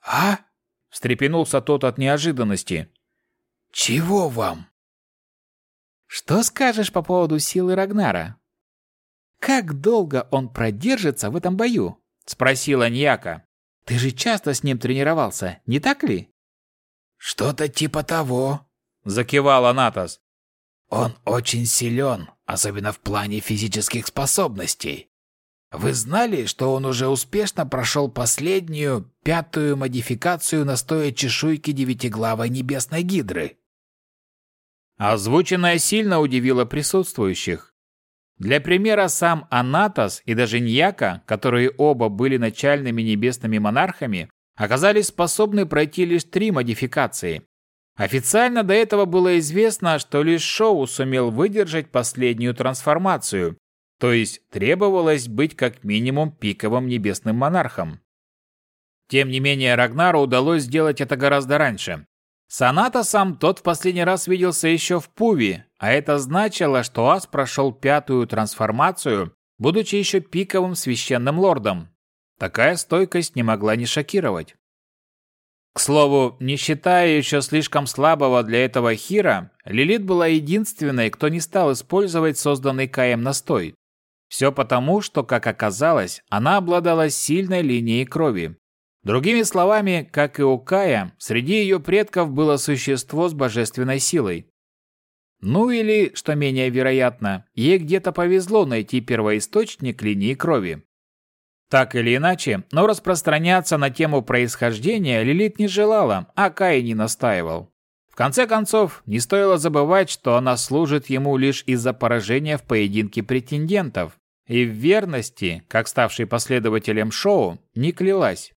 «А?» — встрепенулся тот от неожиданности. «Чего вам?» «Что скажешь по поводу силы Рагнара?» Как долго он продержится в этом бою? спросила Ньяка. Ты же часто с ним тренировался, не так ли? Что-то типа того, закивал Анатос. Он очень силен, особенно в плане физических способностей. Вы знали, что он уже успешно прошел последнюю, пятую модификацию настоя чешуйки девятиглавой небесной гидры? Озвученное сильно удивило присутствующих. Для примера сам Анатос и даже Ньяка, которые оба были начальными небесными монархами, оказались способны пройти лишь три модификации. Официально до этого было известно, что лишь Шоу сумел выдержать последнюю трансформацию, то есть требовалось быть как минимум пиковым небесным монархом. Тем не менее, Рагнару удалось сделать это гораздо раньше. С Анатосом тот в последний раз виделся еще в Пуве, а это значило, что Ас прошел пятую трансформацию, будучи еще пиковым священным лордом. Такая стойкость не могла не шокировать. К слову, не считая еще слишком слабого для этого Хира, Лилит была единственной, кто не стал использовать созданный Каем настой. Все потому, что, как оказалось, она обладала сильной линией крови. Другими словами, как и у Кая, среди ее предков было существо с божественной силой. Ну или, что менее вероятно, ей где-то повезло найти первоисточник линии крови. Так или иначе, но распространяться на тему происхождения Лилит не желала, а Кай не настаивал. В конце концов, не стоило забывать, что она служит ему лишь из-за поражения в поединке претендентов, и в верности, как ставший последователем шоу, не клялась.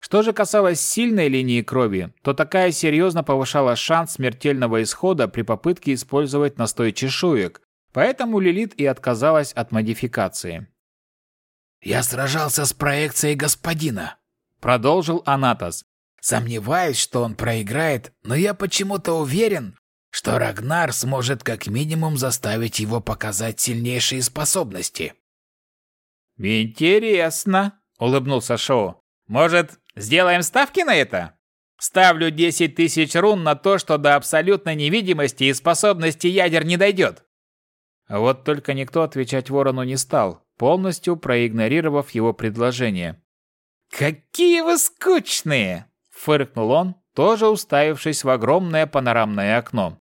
Что же касалось сильной линии крови, то такая серьезно повышала шанс смертельного исхода при попытке использовать настой чешуек, поэтому Лилит и отказалась от модификации. «Я сражался с проекцией господина», — продолжил Анатос. «Сомневаюсь, что он проиграет, но я почему-то уверен, что Рагнар сможет как минимум заставить его показать сильнейшие способности». «Интересно», — улыбнулся Шоу. «Может, Сделаем ставки на это? Ставлю 10 тысяч рун на то, что до абсолютной невидимости и способности ядер не дойдет. Вот только никто отвечать ворону не стал, полностью проигнорировав его предложение. «Какие вы скучные!» — фыркнул он, тоже уставившись в огромное панорамное окно.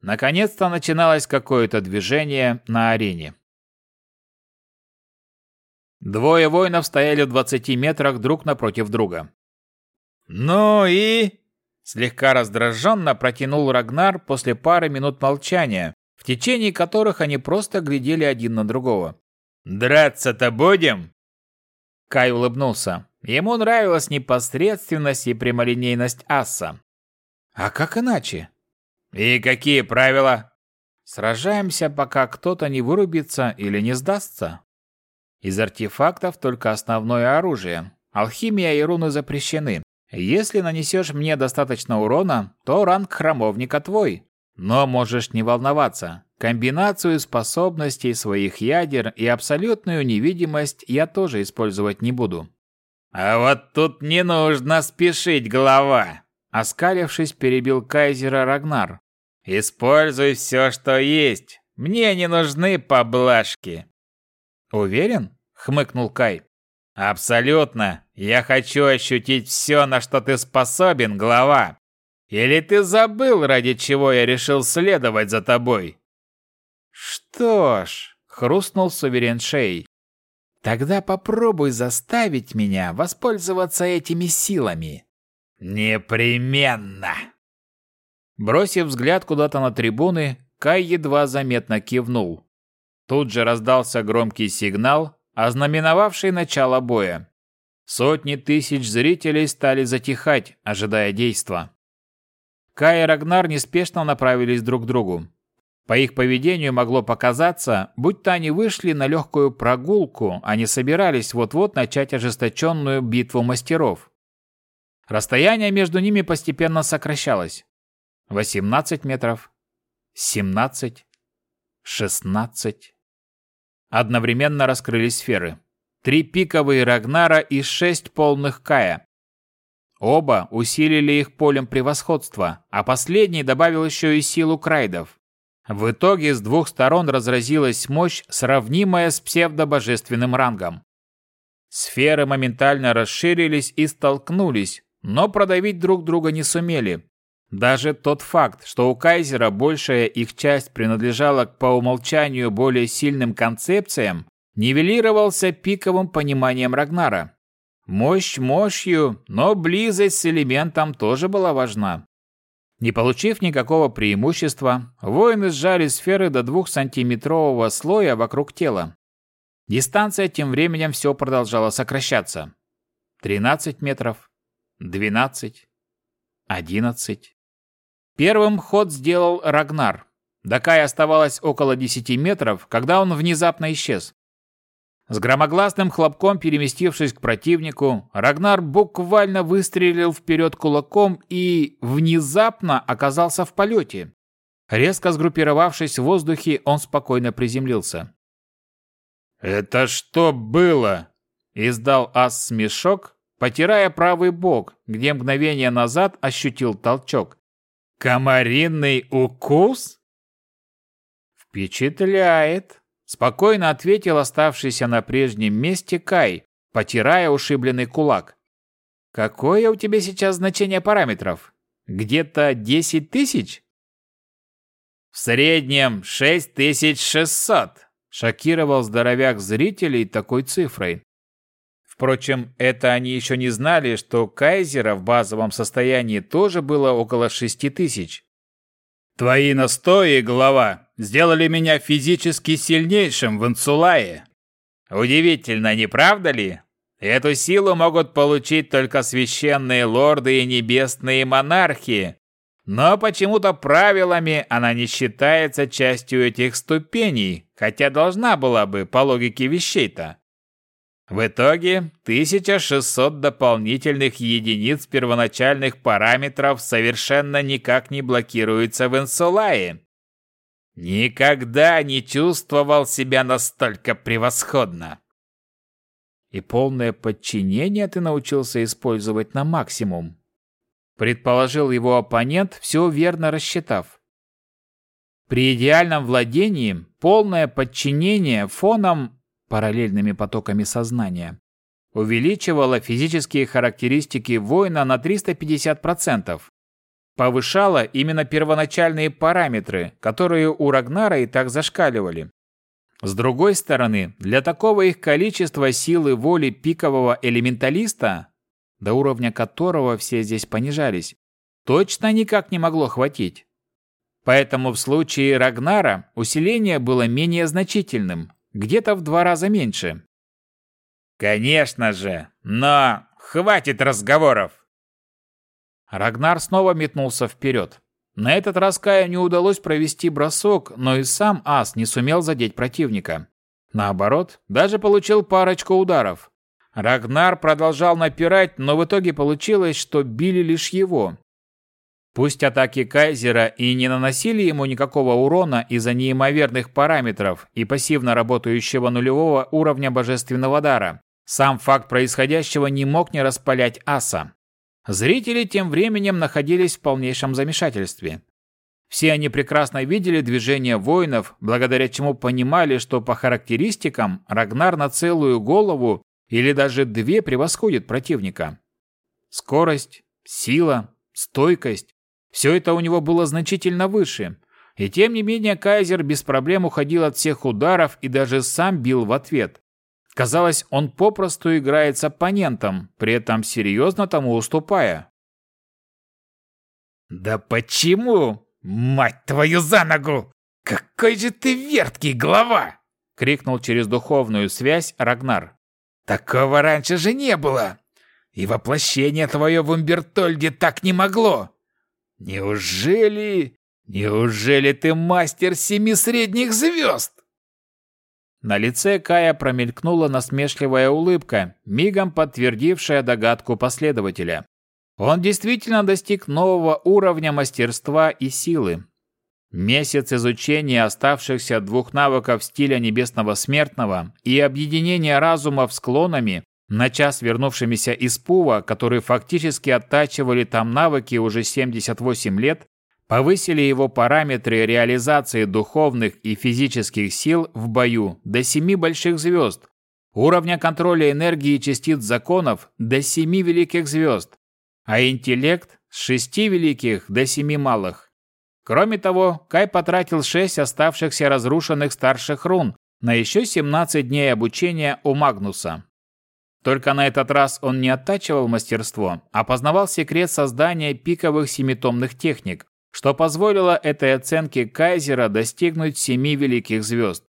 Наконец-то начиналось какое-то движение на арене. Двое воинов стояли в двадцати метрах друг напротив друга. «Ну и...» Слегка раздраженно протянул Рагнар после пары минут молчания, в течение которых они просто глядели один на другого. «Драться-то будем?» Кай улыбнулся. Ему нравилась непосредственность и прямолинейность Асса. «А как иначе?» «И какие правила?» «Сражаемся, пока кто-то не вырубится или не сдастся», из артефактов только основное оружие. Алхимия и руны запрещены. Если нанесешь мне достаточно урона, то ранг храмовника твой. Но можешь не волноваться. Комбинацию способностей своих ядер и абсолютную невидимость я тоже использовать не буду. А вот тут не нужно спешить, голова. Оскалившись, перебил кайзера Рагнар. Используй все, что есть. Мне не нужны поблажки. «Уверен?» — хмыкнул Кай. «Абсолютно. Я хочу ощутить все, на что ты способен, глава. Или ты забыл, ради чего я решил следовать за тобой?» «Что ж», — хрустнул суверен шеей, «тогда попробуй заставить меня воспользоваться этими силами». «Непременно!» Бросив взгляд куда-то на трибуны, Кай едва заметно кивнул. Тут же раздался громкий сигнал, ознаменовавший начало боя. Сотни тысяч зрителей стали затихать, ожидая действа. Кай и Рагнар неспешно направились друг к другу. По их поведению могло показаться, будто они вышли на легкую прогулку, а не собирались вот-вот начать ожесточенную битву мастеров. Расстояние между ними постепенно сокращалось. 18 метров, 17, 16. Одновременно раскрылись сферы. Три пиковые Рагнара и шесть полных Кая. Оба усилили их полем превосходства, а последний добавил еще и силу крайдов. В итоге с двух сторон разразилась мощь, сравнимая с псевдобожественным рангом. Сферы моментально расширились и столкнулись, но продавить друг друга не сумели, даже тот факт, что у Кайзера большая их часть принадлежала к по умолчанию более сильным концепциям, нивелировался пиковым пониманием Рагнара. Мощь мощью, но близость с элементом тоже была важна. Не получив никакого преимущества, воины сжали сферы до двухсантиметрового слоя вокруг тела. Дистанция тем временем все продолжала сокращаться. 13 метров, 12, 11. Первым ход сделал Рагнар. До Кая оставалось около 10 метров, когда он внезапно исчез. С громогласным хлопком переместившись к противнику, Рагнар буквально выстрелил вперед кулаком и внезапно оказался в полете. Резко сгруппировавшись в воздухе, он спокойно приземлился. «Это что было?» – издал ас смешок, потирая правый бок, где мгновение назад ощутил толчок. «Комаринный укус?» «Впечатляет», — спокойно ответил оставшийся на прежнем месте Кай, потирая ушибленный кулак. Какое у тебя сейчас значение параметров? Где-то 10 тысяч? В среднем 6600, шокировал здоровяк зрителей такой цифрой. Впрочем, это они еще не знали, что Кайзера в базовом состоянии тоже было около 6 тысяч. Твои настои, глава, сделали меня физически сильнейшим в Инсулае. Удивительно, не правда ли? Эту силу могут получить только священные лорды и небесные монархи. Но почему-то правилами она не считается частью этих ступеней, хотя должна была бы по логике вещей-то. В итоге 1600 дополнительных единиц первоначальных параметров совершенно никак не блокируются в Инсулае. Никогда не чувствовал себя настолько превосходно. И полное подчинение ты научился использовать на максимум. Предположил его оппонент, все верно рассчитав. При идеальном владении полное подчинение фоном параллельными потоками сознания увеличивало физические характеристики воина на 350%. Повышало именно первоначальные параметры, которые у Рагнара и так зашкаливали. С другой стороны, для такого их количества силы воли пикового элементалиста, до уровня которого все здесь понижались, точно никак не могло хватить. Поэтому в случае Рагнара усиление было менее значительным, где-то в два раза меньше. «Конечно же! Но хватит разговоров!» Рагнар снова метнулся вперед. На этот раз Каю не удалось провести бросок, но и сам ас не сумел задеть противника. Наоборот, даже получил парочку ударов. Рагнар продолжал напирать, но в итоге получилось, что били лишь его. Пусть атаки Кайзера и не наносили ему никакого урона из-за неимоверных параметров и пассивно работающего нулевого уровня божественного дара, сам факт происходящего не мог не распалять аса. Зрители тем временем находились в полнейшем замешательстве. Все они прекрасно видели движения воинов, благодаря чему понимали, что по характеристикам Рагнар на целую голову или даже две превосходит противника. Скорость, сила, стойкость – все это у него было значительно выше. И тем не менее Кайзер без проблем уходил от всех ударов и даже сам бил в ответ. Казалось, он попросту играет с оппонентом, при этом серьезно тому уступая. «Да почему? Мать твою за ногу! Какой же ты верткий, глава!» — крикнул через духовную связь Рагнар. «Такого раньше же не было! И воплощение твое в Умбертольде так не могло! Неужели... Неужели ты мастер семи средних звезд?» На лице Кая промелькнула насмешливая улыбка, мигом подтвердившая догадку последователя. Он действительно достиг нового уровня мастерства и силы. Месяц изучения оставшихся двух навыков стиля небесного смертного и объединения разумов с клонами, на час вернувшимися из Пува, которые фактически оттачивали там навыки уже 78 лет, повысили его параметры реализации духовных и физических сил в бою до семи больших звезд, уровня контроля энергии частиц законов до семи великих звезд, а интеллект с шести великих до семи малых. Кроме того, Кай потратил шесть оставшихся разрушенных старших рун на еще 17 дней обучения у Магнуса. Только на этот раз он не оттачивал мастерство, а познавал секрет создания пиковых семитомных техник, что позволило этой оценке Кайзера достигнуть семи великих звезд.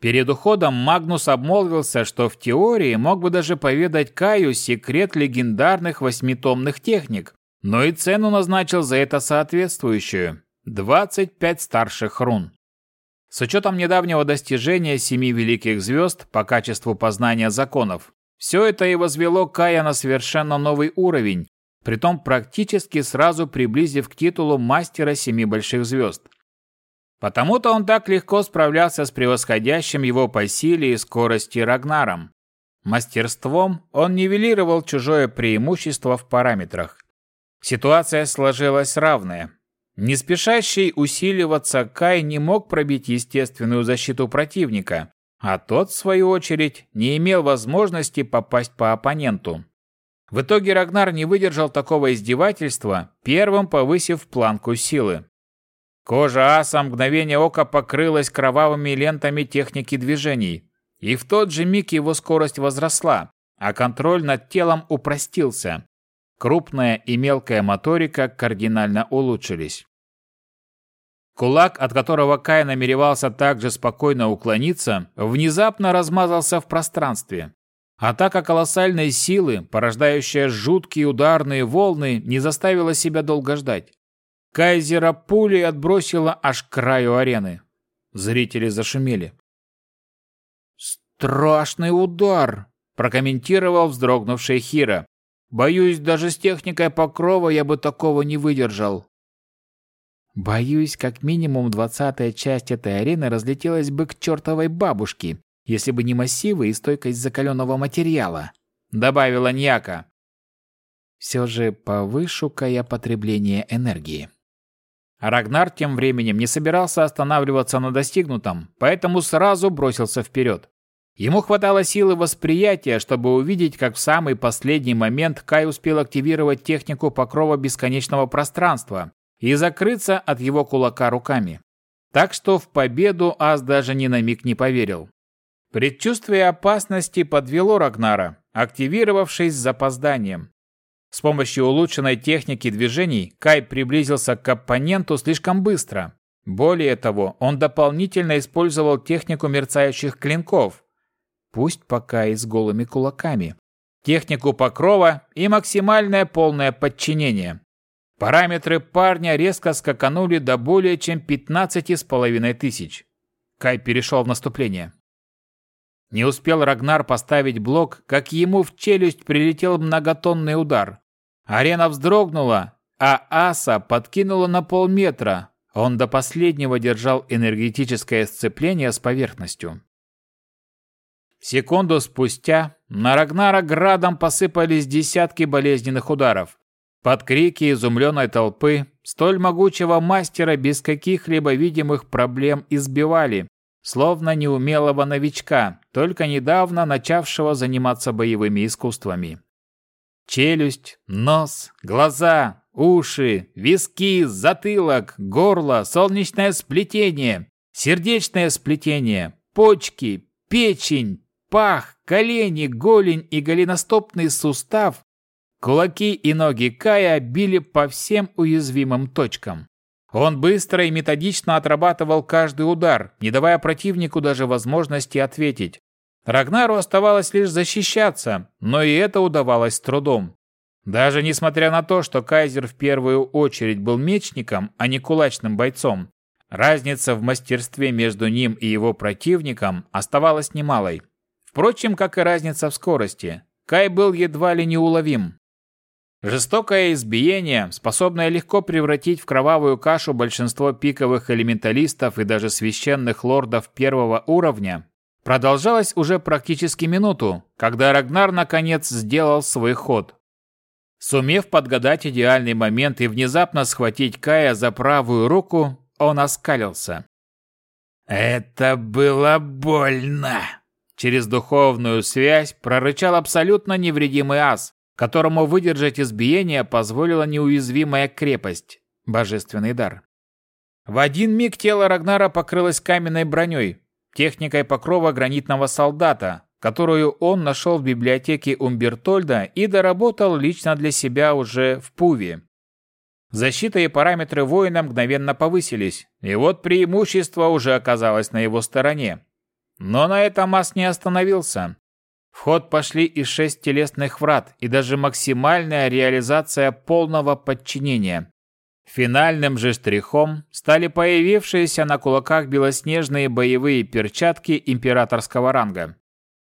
Перед уходом Магнус обмолвился, что в теории мог бы даже поведать Каю секрет легендарных восьмитомных техник, но и цену назначил за это соответствующую – 25 старших рун. С учетом недавнего достижения семи великих звезд по качеству познания законов, все это и возвело Кая на совершенно новый уровень, притом практически сразу приблизив к титулу мастера семи больших звезд. Потому-то он так легко справлялся с превосходящим его по силе и скорости Рагнаром. Мастерством он нивелировал чужое преимущество в параметрах. Ситуация сложилась равная. Не спешащий усиливаться Кай не мог пробить естественную защиту противника, а тот, в свою очередь, не имел возможности попасть по оппоненту. В итоге Рагнар не выдержал такого издевательства, первым повысив планку силы. Кожа аса мгновение ока покрылась кровавыми лентами техники движений, и в тот же миг его скорость возросла, а контроль над телом упростился. Крупная и мелкая моторика кардинально улучшились. Кулак, от которого Кай намеревался также спокойно уклониться, внезапно размазался в пространстве. Атака колоссальной силы, порождающая жуткие ударные волны, не заставила себя долго ждать. Кайзера пулей отбросила аж к краю арены. Зрители зашумели. «Страшный удар!» – прокомментировал вздрогнувший Хира. «Боюсь, даже с техникой покрова я бы такого не выдержал». «Боюсь, как минимум двадцатая часть этой арены разлетелась бы к чертовой бабушке, если бы не массивы и стойкость закаленного материала», — добавила Ньяка. «Все же повышу-ка я потребление энергии». Рагнар тем временем не собирался останавливаться на достигнутом, поэтому сразу бросился вперед. Ему хватало силы восприятия, чтобы увидеть, как в самый последний момент Кай успел активировать технику покрова бесконечного пространства и закрыться от его кулака руками. Так что в победу Ас даже ни на миг не поверил. Предчувствие опасности подвело Рагнара, активировавшись с запозданием. С помощью улучшенной техники движений Кай приблизился к оппоненту слишком быстро. Более того, он дополнительно использовал технику мерцающих клинков, пусть пока и с голыми кулаками, технику покрова и максимальное полное подчинение. Параметры парня резко скаканули до более чем 15 с половиной тысяч. Кай перешел в наступление. Не успел Рагнар поставить блок, как ему в челюсть прилетел многотонный удар. Арена вздрогнула, а аса подкинула на полметра. Он до последнего держал энергетическое сцепление с поверхностью. Секунду спустя на Рагнара градом посыпались десятки болезненных ударов. Под крики изумленной толпы столь могучего мастера без каких-либо видимых проблем избивали, словно неумелого новичка, только недавно начавшего заниматься боевыми искусствами. Челюсть, нос, глаза, уши, виски, затылок, горло, солнечное сплетение, сердечное сплетение, почки, печень, пах, колени, голень и голеностопный сустав, кулаки и ноги Кая били по всем уязвимым точкам. Он быстро и методично отрабатывал каждый удар, не давая противнику даже возможности ответить. Рагнару оставалось лишь защищаться, но и это удавалось с трудом. Даже несмотря на то, что Кайзер в первую очередь был мечником, а не кулачным бойцом, разница в мастерстве между ним и его противником оставалась немалой. Впрочем, как и разница в скорости. Кай был едва ли неуловим. Жестокое избиение, способное легко превратить в кровавую кашу большинство пиковых элементалистов и даже священных лордов первого уровня, продолжалось уже практически минуту, когда Рагнар наконец сделал свой ход. Сумев подгадать идеальный момент и внезапно схватить Кая за правую руку, он оскалился. «Это было больно!» Через духовную связь прорычал абсолютно невредимый ас, которому выдержать избиение позволила неуязвимая крепость – божественный дар. В один миг тело Рагнара покрылось каменной броней, техникой покрова гранитного солдата, которую он нашел в библиотеке Умбертольда и доработал лично для себя уже в Пуве. Защита и параметры воина мгновенно повысились, и вот преимущество уже оказалось на его стороне. Но на этом Ас не остановился. В ход пошли и шесть телесных врат, и даже максимальная реализация полного подчинения. Финальным же штрихом стали появившиеся на кулаках белоснежные боевые перчатки императорского ранга.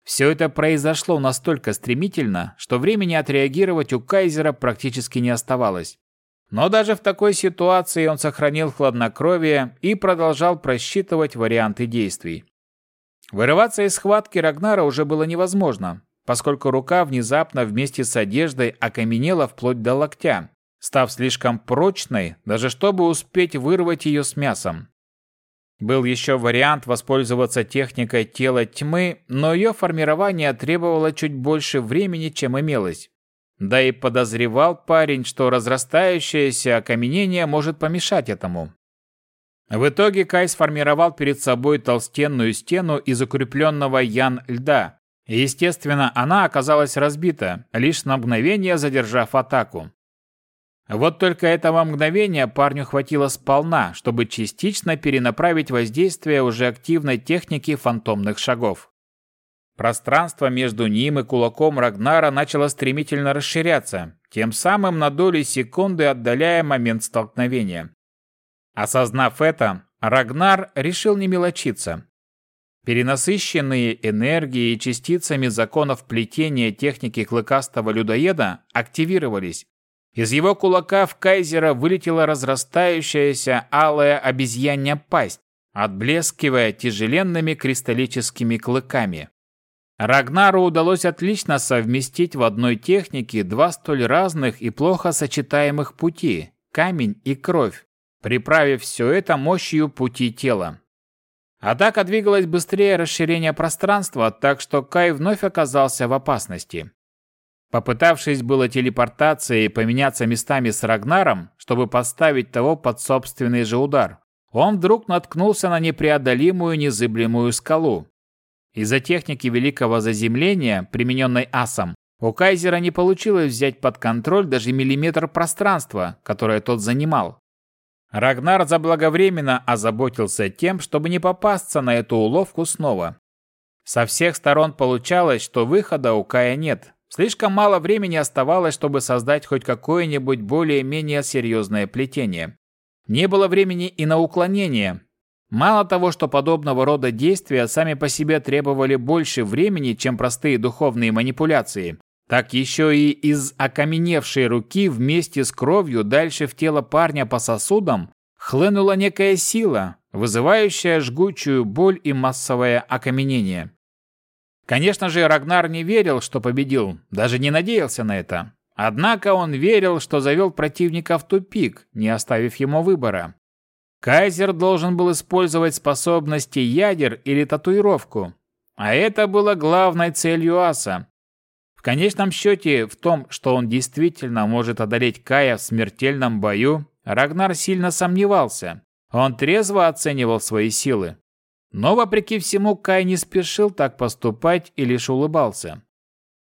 Все это произошло настолько стремительно, что времени отреагировать у Кайзера практически не оставалось. Но даже в такой ситуации он сохранил хладнокровие и продолжал просчитывать варианты действий. Вырываться из схватки Рагнара уже было невозможно, поскольку рука внезапно вместе с одеждой окаменела вплоть до локтя. став слишком прочной, даже чтобы успеть вырвать ее с мясом. Был еще вариант воспользоваться техникой тела тьмы, но ее формирование требовало чуть больше времени, чем имелось. Да и подозревал парень, что разрастающееся окаменение может помешать этому. В итоге Кай сформировал перед собой толстенную стену из укрепленного ян льда. Естественно, она оказалась разбита, лишь на мгновение задержав атаку. Вот только этого мгновения парню хватило сполна, чтобы частично перенаправить воздействие уже активной техники фантомных шагов. Пространство между ним и кулаком Рагнара начало стремительно расширяться, тем самым на доли секунды отдаляя момент столкновения. Осознав это, Рагнар решил не мелочиться. Перенасыщенные энергией частицами законов плетения техники клыкастого людоеда активировались. Из его кулака в кайзера вылетела разрастающаяся алая обезьянья пасть, отблескивая тяжеленными кристаллическими клыками. Рагнару удалось отлично совместить в одной технике два столь разных и плохо сочетаемых пути – камень и кровь, приправив все это мощью пути тела. Атака двигалась быстрее расширения пространства, так что Кай вновь оказался в опасности. Попытавшись было телепортацией поменяться местами с Рагнаром, чтобы поставить того под собственный же удар, он вдруг наткнулся на непреодолимую незыблемую скалу. Из-за техники великого заземления, примененной асом, у Кайзера не получилось взять под контроль даже миллиметр пространства, которое тот занимал. Рагнар заблаговременно озаботился тем, чтобы не попасться на эту уловку снова. Со всех сторон получалось, что выхода у Кая нет. Слишком мало времени оставалось, чтобы создать хоть какое-нибудь более-менее серьезное плетение. Не было времени и на уклонение. Мало того, что подобного рода действия сами по себе требовали больше времени, чем простые духовные манипуляции, так еще и из окаменевшей руки вместе с кровью дальше в тело парня по сосудам хлынула некая сила, вызывающая жгучую боль и массовое окаменение. Конечно же, Рагнар не верил, что победил, даже не надеялся на это. Однако он верил, что завел противника в тупик, не оставив ему выбора. Кайзер должен был использовать способности ядер или татуировку. А это было главной целью аса конечном счете, в том, что он действительно может одолеть Кая в смертельном бою, Рагнар сильно сомневался. Он трезво оценивал свои силы. Но, вопреки всему, Кай не спешил так поступать и лишь улыбался.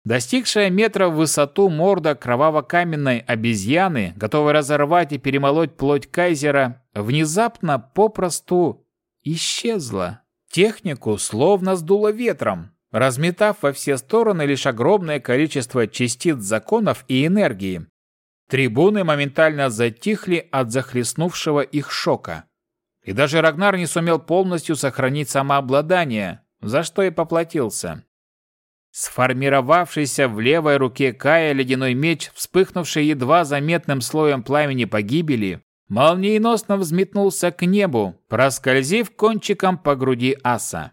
Достигшая метра в высоту морда кроваво-каменной обезьяны, готовой разорвать и перемолоть плоть Кайзера, внезапно попросту исчезла. Технику словно сдуло ветром разметав во все стороны лишь огромное количество частиц законов и энергии. Трибуны моментально затихли от захлестнувшего их шока. И даже Рагнар не сумел полностью сохранить самообладание, за что и поплатился. Сформировавшийся в левой руке Кая ледяной меч, вспыхнувший едва заметным слоем пламени погибели, молниеносно взметнулся к небу, проскользив кончиком по груди аса.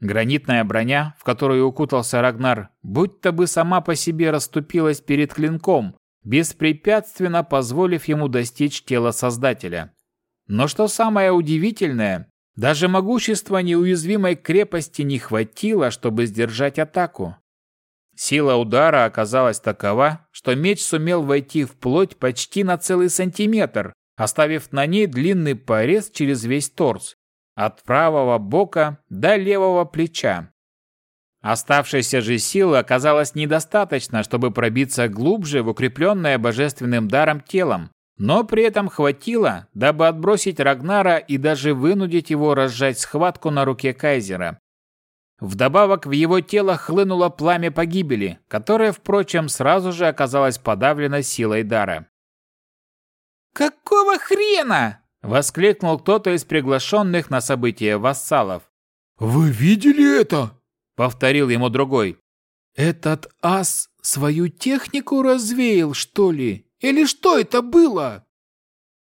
Гранитная броня, в которую укутался Рагнар, будто бы сама по себе расступилась перед клинком, беспрепятственно позволив ему достичь тела Создателя. Но что самое удивительное, даже могущества неуязвимой крепости не хватило, чтобы сдержать атаку. Сила удара оказалась такова, что меч сумел войти в плоть почти на целый сантиметр, оставив на ней длинный порез через весь торс, от правого бока до левого плеча. Оставшейся же силы оказалось недостаточно, чтобы пробиться глубже в укрепленное божественным даром телом, но при этом хватило, дабы отбросить Рагнара и даже вынудить его разжать схватку на руке Кайзера. Вдобавок в его тело хлынуло пламя погибели, которое, впрочем, сразу же оказалось подавлено силой дара. «Какого хрена?» Воскликнул кто-то из приглашенных на событие вассалов. «Вы видели это?» Повторил ему другой. «Этот ас свою технику развеял, что ли? Или что это было?»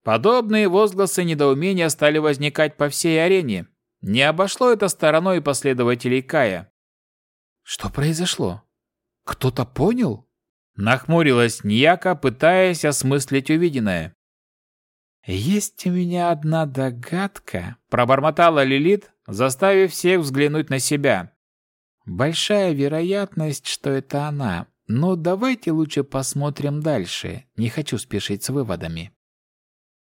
Подобные возгласы недоумения стали возникать по всей арене. Не обошло это стороной последователей Кая. «Что произошло? Кто-то понял?» Нахмурилась Ньяка, пытаясь осмыслить увиденное. «Есть у меня одна догадка», — пробормотала Лилит, заставив всех взглянуть на себя. «Большая вероятность, что это она, но давайте лучше посмотрим дальше, не хочу спешить с выводами».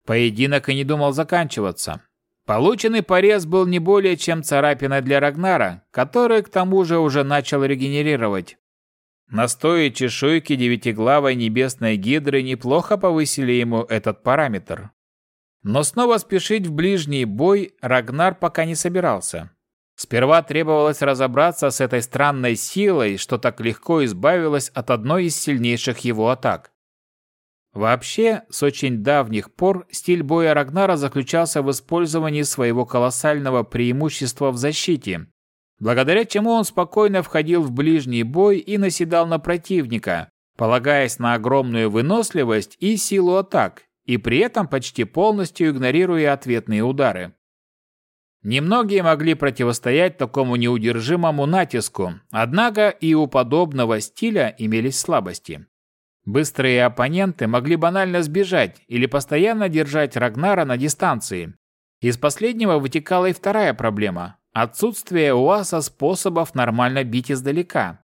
Поединок и не думал заканчиваться. Полученный порез был не более чем царапина для Рагнара, который к тому же уже начал регенерировать. Настои чешуйки девятиглавой небесной гидры неплохо повысили ему этот параметр. Но снова спешить в ближний бой Рагнар пока не собирался. Сперва требовалось разобраться с этой странной силой, что так легко избавилась от одной из сильнейших его атак. Вообще, с очень давних пор стиль боя Рагнара заключался в использовании своего колоссального преимущества в защите, благодаря чему он спокойно входил в ближний бой и наседал на противника, полагаясь на огромную выносливость и силу атак, и при этом почти полностью игнорируя ответные удары. Немногие могли противостоять такому неудержимому натиску, однако и у подобного стиля имелись слабости. Быстрые оппоненты могли банально сбежать или постоянно держать Рагнара на дистанции. Из последнего вытекала и вторая проблема – отсутствие у аса способов нормально бить издалека.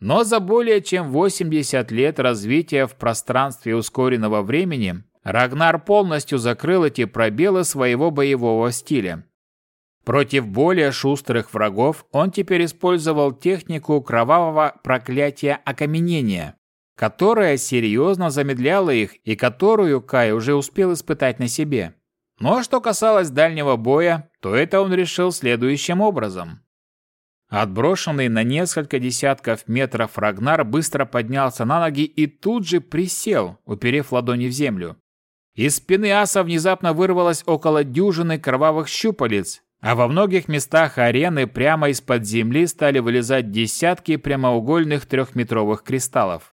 Но за более чем 80 лет развития в пространстве ускоренного времени Рагнар полностью закрыл эти пробелы своего боевого стиля. Против более шустрых врагов он теперь использовал технику кровавого проклятия окаменения, которая серьезно замедляла их и которую Кай уже успел испытать на себе. Но что касалось дальнего боя, то это он решил следующим образом. Отброшенный на несколько десятков метров Рагнар быстро поднялся на ноги и тут же присел, уперев ладони в землю. Из спины аса внезапно вырвалось около дюжины кровавых щупалец, а во многих местах арены прямо из-под земли стали вылезать десятки прямоугольных трехметровых кристаллов.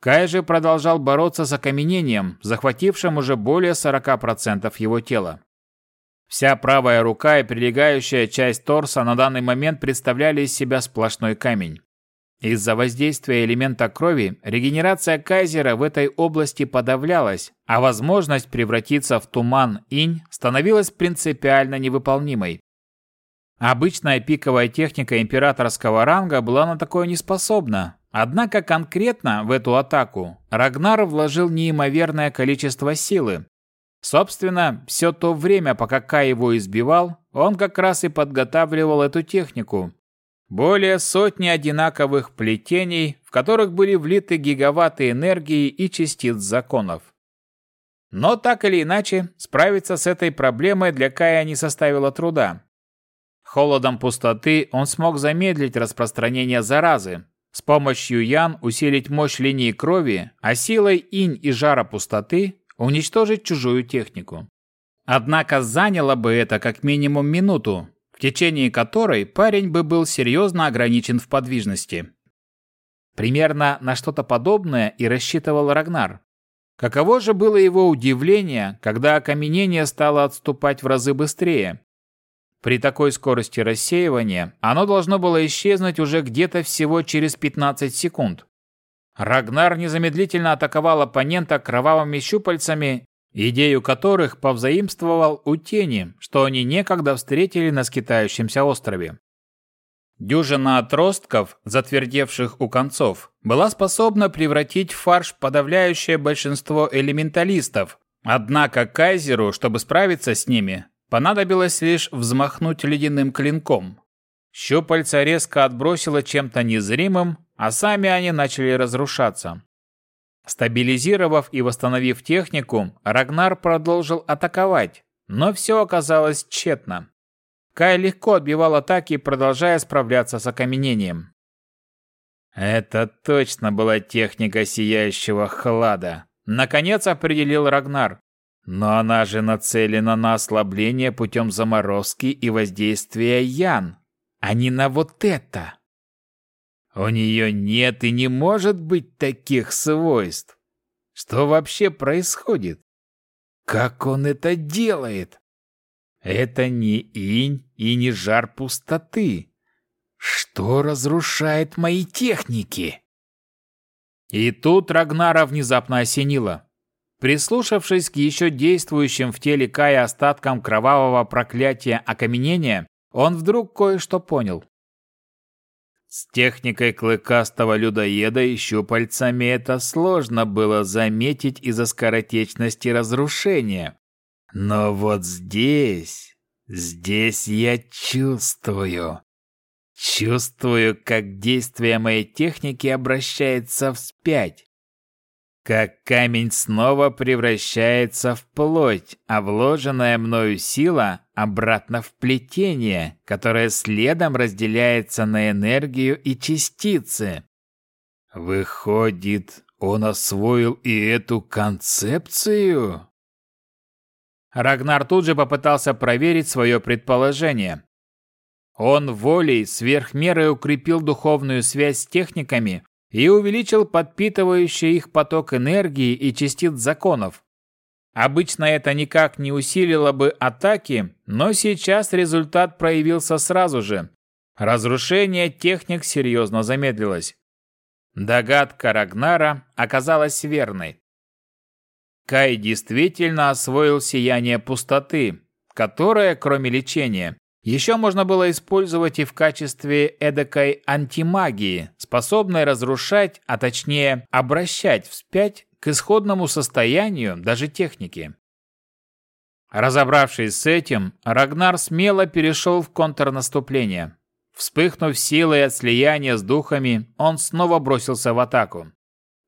Кай же продолжал бороться с окаменением, захватившим уже более 40% его тела. Вся правая рука и прилегающая часть торса на данный момент представляли из себя сплошной камень. Из-за воздействия элемента крови регенерация Кайзера в этой области подавлялась, а возможность превратиться в туман инь становилась принципиально невыполнимой. Обычная пиковая техника императорского ранга была на такое не способна, однако конкретно в эту атаку Рагнар вложил неимоверное количество силы. Собственно, все то время, пока Кай его избивал, он как раз и подготавливал эту технику, более сотни одинаковых плетений, в которых были влиты гигаватты энергии и частиц законов. Но так или иначе, справиться с этой проблемой для Кая не составило труда. Холодом пустоты он смог замедлить распространение заразы, с помощью Ян усилить мощь линии крови, а силой инь и жара пустоты уничтожить чужую технику. Однако заняло бы это как минимум минуту, в течение которой парень бы был серьезно ограничен в подвижности. Примерно на что-то подобное и рассчитывал Рагнар. Каково же было его удивление, когда окаменение стало отступать в разы быстрее. При такой скорости рассеивания оно должно было исчезнуть уже где-то всего через 15 секунд. Рагнар незамедлительно атаковал оппонента кровавыми щупальцами идею которых повзаимствовал у тени, что они некогда встретили на скитающемся острове. Дюжина отростков, затвердевших у концов, была способна превратить в фарш подавляющее большинство элементалистов, однако Кайзеру, чтобы справиться с ними, понадобилось лишь взмахнуть ледяным клинком. Щупальца резко отбросило чем-то незримым, а сами они начали разрушаться. Стабилизировав и восстановив технику, Рагнар продолжил атаковать, но все оказалось тщетно. Кай легко отбивал атаки, продолжая справляться с окаменением. Это точно была техника сияющего хлада. Наконец определил Рагнар. Но она же нацелена на ослабление путем заморозки и воздействия Ян, а не на вот это. У нее нет и не может быть таких свойств. Что вообще происходит? Как он это делает? Это не инь и не жар пустоты. Что разрушает мои техники? И тут Рагнара внезапно осенило. Прислушавшись к еще действующим в теле Кая остаткам кровавого проклятия окаменения, он вдруг кое-что понял. С техникой клыкастого людоеда и щупальцами это сложно было заметить из-за скоротечности разрушения. Но вот здесь, здесь я чувствую. Чувствую, как действие моей техники обращается вспять как камень снова превращается в плоть, а вложенная мною сила обратно в плетение, которое следом разделяется на энергию и частицы. Выходит, он освоил и эту концепцию? Рагнар тут же попытался проверить свое предположение. Он волей сверх меры укрепил духовную связь с техниками, и увеличил подпитывающий их поток энергии и частиц законов. Обычно это никак не усилило бы атаки, но сейчас результат проявился сразу же. Разрушение техник серьезно замедлилось. Догадка Рагнара оказалась верной. Кай действительно освоил сияние пустоты, которое, кроме лечения, еще можно было использовать и в качестве эдакой антимагии, способной разрушать, а точнее обращать вспять к исходному состоянию даже техники. Разобравшись с этим, Рагнар смело перешел в контрнаступление. Вспыхнув силой от слияния с духами, он снова бросился в атаку.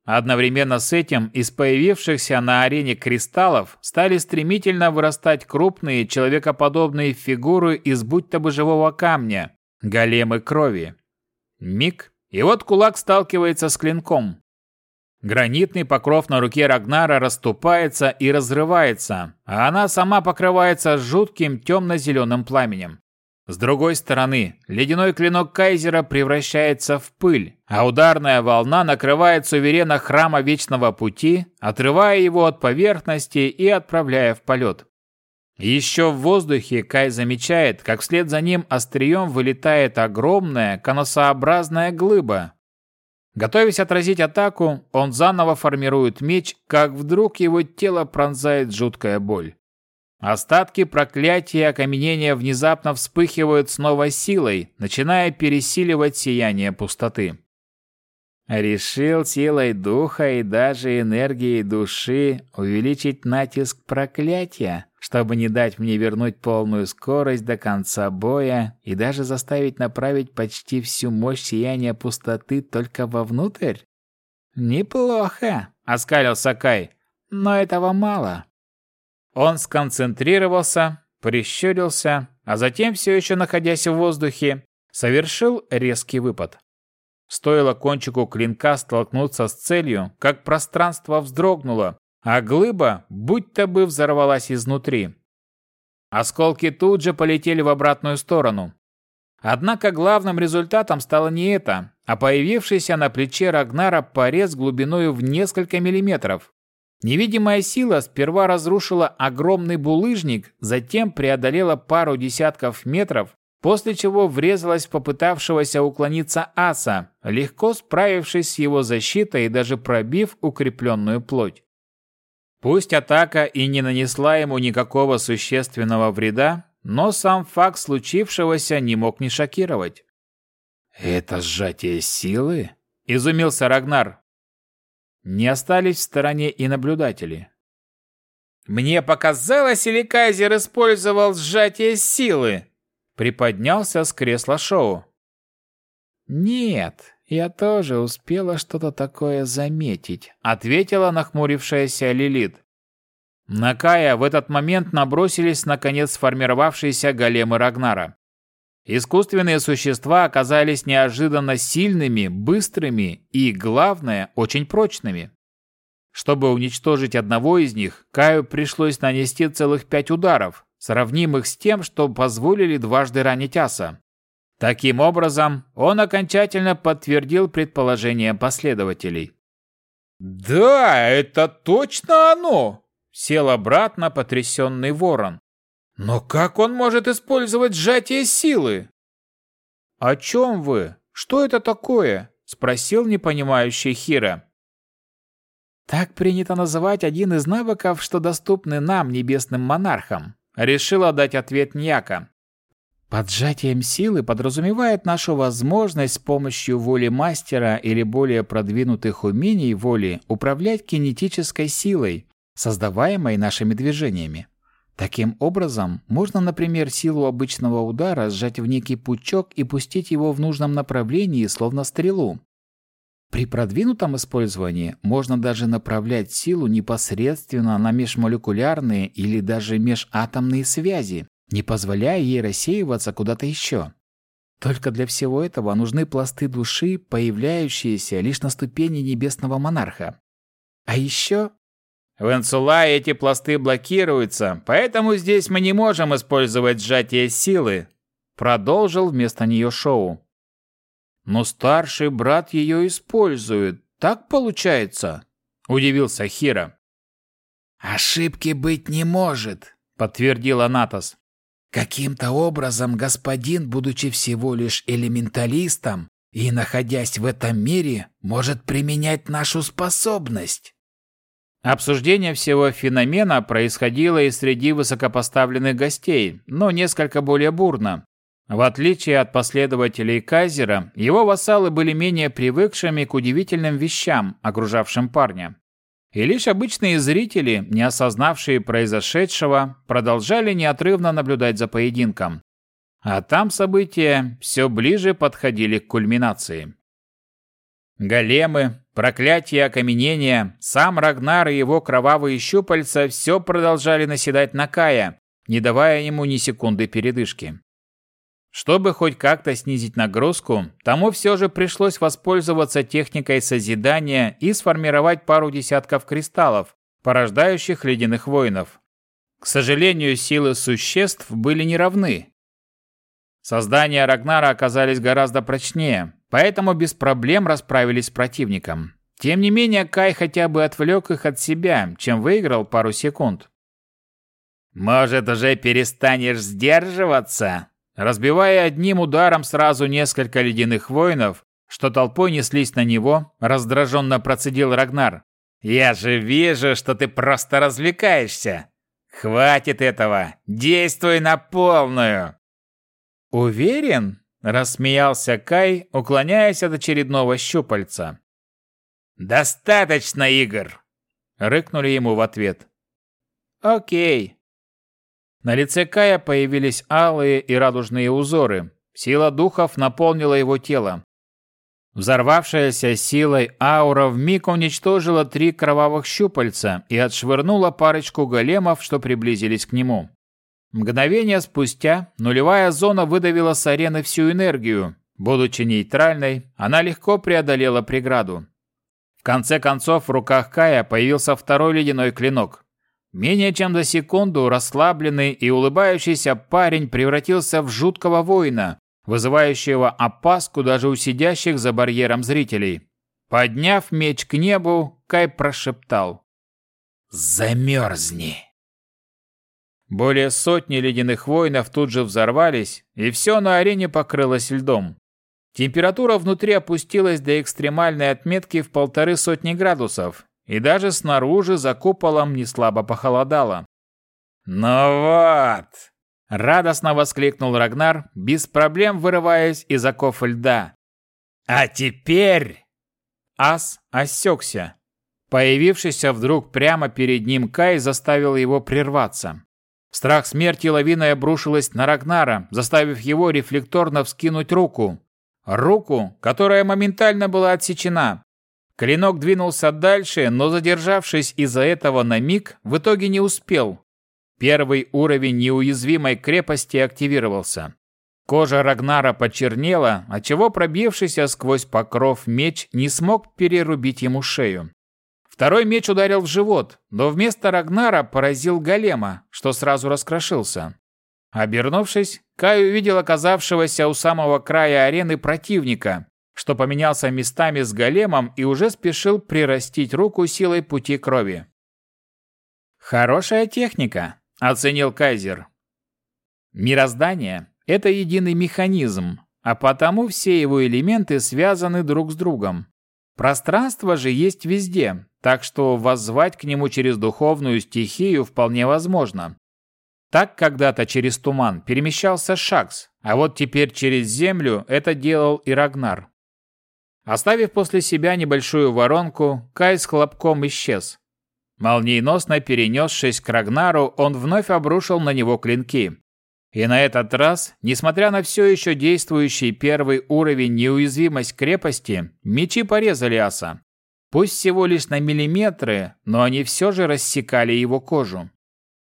Одновременно с этим из появившихся на арене кристаллов стали стремительно вырастать крупные человекоподобные фигуры из будто бы живого камня, големы крови. Миг, и вот кулак сталкивается с клинком. Гранитный покров на руке Рагнара расступается и разрывается, а она сама покрывается жутким темно-зеленым пламенем. С другой стороны, ледяной клинок Кайзера превращается в пыль, а ударная волна накрывает суверена храма Вечного Пути, отрывая его от поверхности и отправляя в полет. Еще в воздухе Кай замечает, как вслед за ним острием вылетает огромная конусообразная глыба. Готовясь отразить атаку, он заново формирует меч, как вдруг его тело пронзает жуткая боль. Остатки проклятия и окаменения внезапно вспыхивают с новой силой, начиная пересиливать сияние пустоты. Решил силой духа и даже энергией души увеличить натиск проклятия, чтобы не дать мне вернуть полную скорость до конца боя и даже заставить направить почти всю мощь сияния пустоты только вовнутрь? Неплохо, оскалился Кай, но этого мало. Он сконцентрировался, прищурился, а затем, все еще находясь в воздухе, совершил резкий выпад. Стоило кончику клинка столкнуться с целью, как пространство вздрогнуло, а глыба будто бы взорвалась изнутри. Осколки тут же полетели в обратную сторону. Однако главным результатом стало не это, а появившийся на плече Рагнара порез глубиной в несколько миллиметров. Невидимая сила сперва разрушила огромный булыжник, затем преодолела пару десятков метров, после чего врезалась в попытавшегося уклониться аса, легко справившись с его защитой и даже пробив укрепленную плоть. Пусть атака и не нанесла ему никакого существенного вреда, но сам факт случившегося не мог не шокировать. «Это сжатие силы?» – изумился Рагнар, не остались в стороне и наблюдатели. «Мне показалось, или Кайзер использовал сжатие силы?» Приподнялся с кресла шоу. «Нет, я тоже успела что-то такое заметить», ответила нахмурившаяся Лилит. На Кая в этот момент набросились наконец сформировавшиеся големы Рагнара. Искусственные существа оказались неожиданно сильными, быстрыми и, главное, очень прочными. Чтобы уничтожить одного из них, Каю пришлось нанести целых пять ударов, сравнимых с тем, что позволили дважды ранить Аса. Таким образом, он окончательно подтвердил предположение последователей. «Да, это точно оно!» – сел обратно потрясенный ворон. Но как он может использовать сжатие силы? О чем вы? Что это такое? Спросил непонимающий Хира. Так принято называть один из навыков, что доступны нам, небесным монархам. Решила дать ответ Ньяка. Поджатием силы подразумевает нашу возможность с помощью воли мастера или более продвинутых умений воли управлять кинетической силой, создаваемой нашими движениями. Таким образом, можно, например, силу обычного удара сжать в некий пучок и пустить его в нужном направлении, словно стрелу. При продвинутом использовании можно даже направлять силу непосредственно на межмолекулярные или даже межатомные связи, не позволяя ей рассеиваться куда-то еще. Только для всего этого нужны пласты души, появляющиеся лишь на ступени небесного монарха. А еще в Энцулае эти пласты блокируются, поэтому здесь мы не можем использовать сжатие силы», продолжил вместо нее Шоу. «Но старший брат ее использует, так получается?» удивился Хира. «Ошибки быть не может», подтвердил Анатос. «Каким-то образом господин, будучи всего лишь элементалистом и находясь в этом мире, может применять нашу способность». Обсуждение всего феномена происходило и среди высокопоставленных гостей, но несколько более бурно. В отличие от последователей Кайзера, его вассалы были менее привыкшими к удивительным вещам, окружавшим парня. И лишь обычные зрители, не осознавшие произошедшего, продолжали неотрывно наблюдать за поединком. А там события все ближе подходили к кульминации. Големы, проклятие окаменения, сам Рагнар и его кровавые щупальца все продолжали наседать на Кая, не давая ему ни секунды передышки. Чтобы хоть как-то снизить нагрузку, тому все же пришлось воспользоваться техникой созидания и сформировать пару десятков кристаллов, порождающих ледяных воинов. К сожалению, силы существ были неравны. Создания Рагнара оказались гораздо прочнее, поэтому без проблем расправились с противником. Тем не менее, Кай хотя бы отвлек их от себя, чем выиграл пару секунд. «Может, уже перестанешь сдерживаться?» Разбивая одним ударом сразу несколько ледяных воинов, что толпой неслись на него, раздраженно процедил Рагнар. «Я же вижу, что ты просто развлекаешься. Хватит этого, действуй на полную!» «Уверен?» Рассмеялся Кай, уклоняясь от очередного щупальца. «Достаточно игр!» Рыкнули ему в ответ. «Окей». На лице Кая появились алые и радужные узоры. Сила духов наполнила его тело. Взорвавшаяся силой аура вмиг уничтожила три кровавых щупальца и отшвырнула парочку големов, что приблизились к нему. Мгновение спустя нулевая зона выдавила с арены всю энергию. Будучи нейтральной, она легко преодолела преграду. В конце концов в руках Кая появился второй ледяной клинок. Менее чем за секунду расслабленный и улыбающийся парень превратился в жуткого воина, вызывающего опаску даже у сидящих за барьером зрителей. Подняв меч к небу, Кай прошептал. «Замерзни!» Более сотни ледяных воинов тут же взорвались, и все на арене покрылось льдом. Температура внутри опустилась до экстремальной отметки в полторы сотни градусов, и даже снаружи за куполом неслабо похолодало. «Ну вот!» – радостно воскликнул Рагнар, без проблем вырываясь из оков льда. «А теперь...» Ас осекся. Появившийся вдруг прямо перед ним Кай заставил его прерваться. Страх смерти лавиной обрушилась на Рагнара, заставив его рефлекторно вскинуть руку. Руку, которая моментально была отсечена. Клинок двинулся дальше, но задержавшись из-за этого на миг, в итоге не успел. Первый уровень неуязвимой крепости активировался. Кожа Рагнара почернела, отчего пробившийся сквозь покров меч не смог перерубить ему шею. Второй меч ударил в живот, но вместо Рагнара поразил голема, что сразу раскрошился. Обернувшись, Кай увидел оказавшегося у самого края арены противника, что поменялся местами с големом и уже спешил прирастить руку силой пути крови. «Хорошая техника», — оценил Кайзер. «Мироздание — это единый механизм, а потому все его элементы связаны друг с другом. Пространство же есть везде, так что воззвать к нему через духовную стихию вполне возможно. Так когда-то через туман перемещался Шакс, а вот теперь через землю это делал и Рагнар. Оставив после себя небольшую воронку, Кай с хлопком исчез. Молниеносно перенесшись к Рагнару, он вновь обрушил на него клинки. И на этот раз, несмотря на все еще действующий первый уровень неуязвимость крепости, мечи порезали аса. Пусть всего лишь на миллиметры, но они все же рассекали его кожу.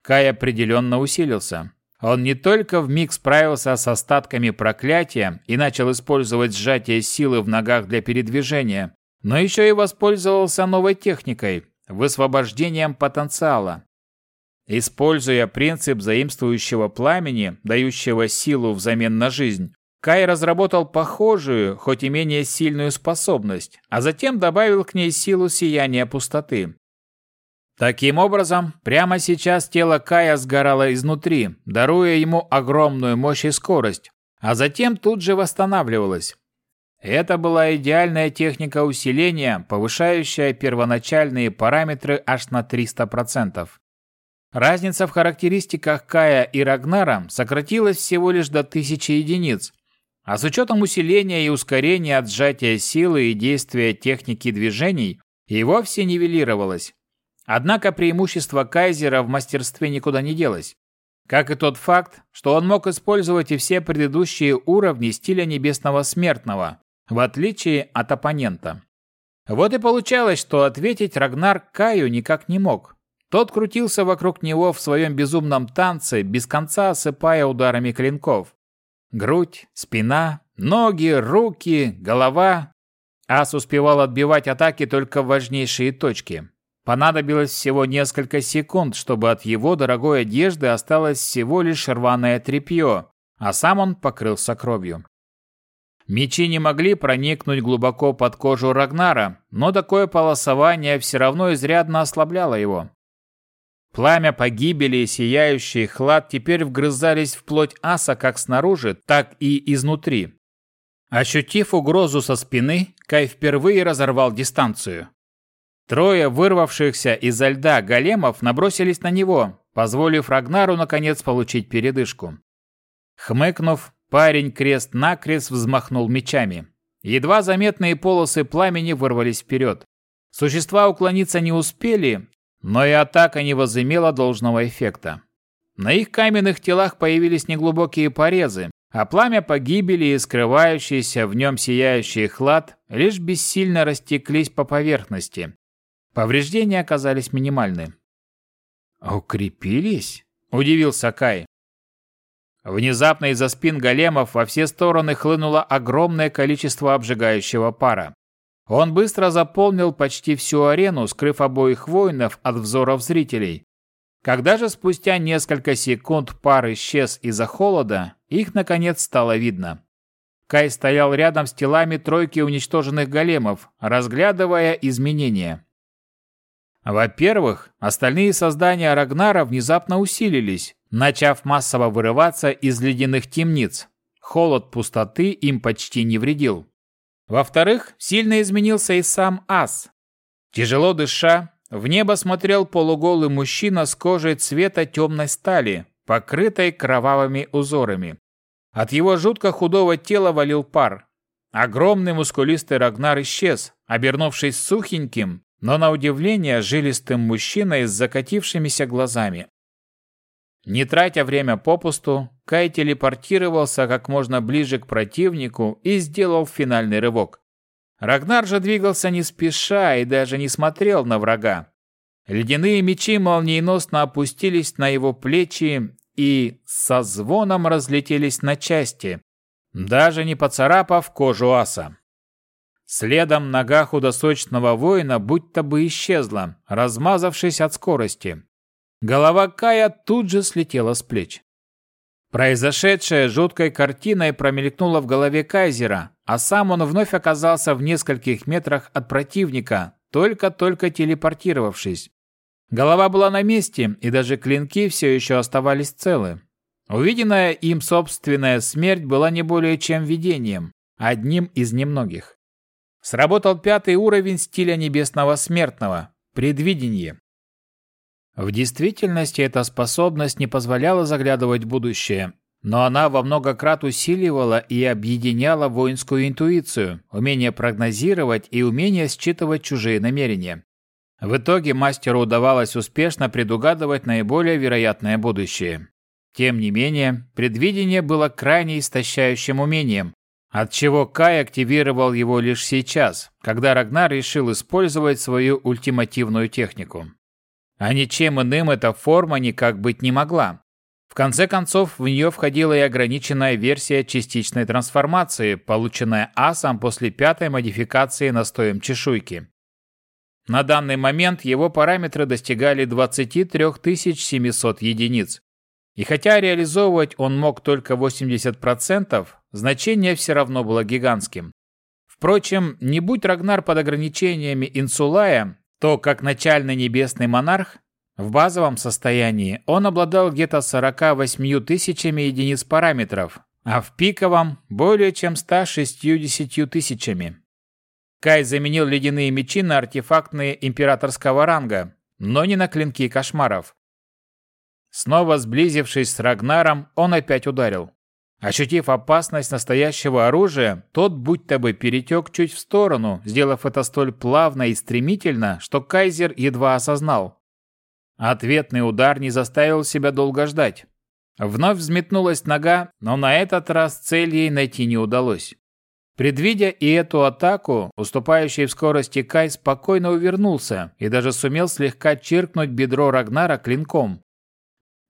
Кай определенно усилился. Он не только вмиг справился с остатками проклятия и начал использовать сжатие силы в ногах для передвижения, но еще и воспользовался новой техникой – высвобождением потенциала. Используя принцип заимствующего пламени, дающего силу взамен на жизнь, Кай разработал похожую, хоть и менее сильную способность, а затем добавил к ней силу сияния пустоты. Таким образом, прямо сейчас тело Кая сгорало изнутри, даруя ему огромную мощь и скорость, а затем тут же восстанавливалось. Это была идеальная техника усиления, повышающая первоначальные параметры аж на 300%. Разница в характеристиках Кая и Рагнара сократилась всего лишь до 1000 единиц, а с учетом усиления и ускорения от сжатия силы и действия техники движений и вовсе нивелировалась. Однако преимущество Кайзера в мастерстве никуда не делось. Как и тот факт, что он мог использовать и все предыдущие уровни стиля Небесного Смертного, в отличие от оппонента. Вот и получалось, что ответить Рагнар Каю никак не мог. Тот крутился вокруг него в своем безумном танце, без конца осыпая ударами клинков. Грудь, спина, ноги, руки, голова. Ас успевал отбивать атаки только в важнейшие точки. Понадобилось всего несколько секунд, чтобы от его дорогой одежды осталось всего лишь рваное тряпье, а сам он покрылся кровью. Мечи не могли проникнуть глубоко под кожу Рагнара, но такое полосование все равно изрядно ослабляло его. Пламя погибели и сияющий хлад теперь вгрызались в плоть аса как снаружи, так и изнутри. Ощутив угрозу со спины, Кай впервые разорвал дистанцию. Трое вырвавшихся изо льда големов набросились на него, позволив Рагнару наконец получить передышку. Хмыкнув, парень крест-накрест взмахнул мечами. Едва заметные полосы пламени вырвались вперед. Существа уклониться не успели, но и атака не возымела должного эффекта. На их каменных телах появились неглубокие порезы, а пламя погибели и скрывающийся в нем сияющий хлад лишь бессильно растеклись по поверхности, Повреждения оказались минимальны. «Укрепились?» – удивился Кай. Внезапно из-за спин големов во все стороны хлынуло огромное количество обжигающего пара. Он быстро заполнил почти всю арену, скрыв обоих воинов от взоров зрителей. Когда же спустя несколько секунд пар исчез из-за холода, их наконец стало видно. Кай стоял рядом с телами тройки уничтоженных големов, разглядывая изменения. Во-первых, остальные создания Рагнара внезапно усилились, начав массово вырываться из ледяных темниц. Холод пустоты им почти не вредил. Во-вторых, сильно изменился и сам ас. Тяжело дыша, в небо смотрел полуголый мужчина с кожей цвета темной стали, покрытой кровавыми узорами. От его жутко худого тела валил пар. Огромный мускулистый Рагнар исчез, обернувшись сухеньким, но на удивление жилистым мужчиной с закатившимися глазами. Не тратя время попусту, Кай телепортировался как можно ближе к противнику и сделал финальный рывок. Рагнар же двигался не спеша и даже не смотрел на врага. Ледяные мечи молниеносно опустились на его плечи и со звоном разлетелись на части, даже не поцарапав кожу аса. Следом нога худосочного воина будто бы исчезла, размазавшись от скорости. Голова Кая тут же слетела с плеч. Произошедшее жуткой картиной промелькнуло в голове Кайзера, а сам он вновь оказался в нескольких метрах от противника, только-только телепортировавшись. Голова была на месте, и даже клинки все еще оставались целы. Увиденная им собственная смерть была не более чем видением, одним из немногих. Сработал пятый уровень стиля небесного смертного – предвидение. В действительности эта способность не позволяла заглядывать в будущее, но она во много крат усиливала и объединяла воинскую интуицию, умение прогнозировать и умение считывать чужие намерения. В итоге мастеру удавалось успешно предугадывать наиболее вероятное будущее. Тем не менее, предвидение было крайне истощающим умением, отчего Кай активировал его лишь сейчас, когда Рагнар решил использовать свою ультимативную технику. А ничем иным эта форма никак быть не могла. В конце концов, в нее входила и ограниченная версия частичной трансформации, полученная асом после пятой модификации настоем чешуйки. На данный момент его параметры достигали 23 700 единиц. И хотя реализовывать он мог только 80%, значение все равно было гигантским. Впрочем, не будь Рагнар под ограничениями Инсулая, то, как начальный небесный монарх, в базовом состоянии он обладал где-то 48 тысячами единиц параметров, а в пиковом – более чем 160 тысячами. Кай заменил ледяные мечи на артефактные императорского ранга, но не на клинки кошмаров. Снова сблизившись с Рагнаром, он опять ударил. Ощутив опасность настоящего оружия, тот будто бы перетек чуть в сторону, сделав это столь плавно и стремительно, что Кайзер едва осознал. Ответный удар не заставил себя долго ждать. Вновь взметнулась нога, но на этот раз цель ей найти не удалось. Предвидя и эту атаку, уступающий в скорости Кай спокойно увернулся и даже сумел слегка чиркнуть бедро Рагнара клинком.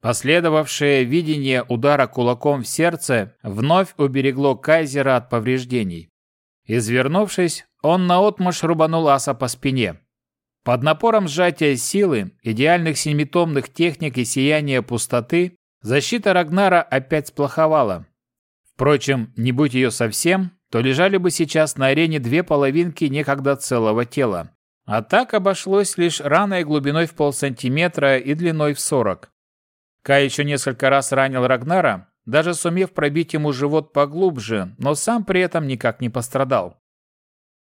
Последовавшее видение удара кулаком в сердце вновь уберегло Кайзера от повреждений. Извернувшись, он наотмашь рубанул аса по спине. Под напором сжатия силы, идеальных семитомных техник и сияния пустоты, защита Рагнара опять сплоховала. Впрочем, не будь ее совсем, то лежали бы сейчас на арене две половинки некогда целого тела. А так обошлось лишь раной глубиной в полсантиметра и длиной в сорок. Кай еще несколько раз ранил Рагнара, даже сумев пробить ему живот поглубже, но сам при этом никак не пострадал.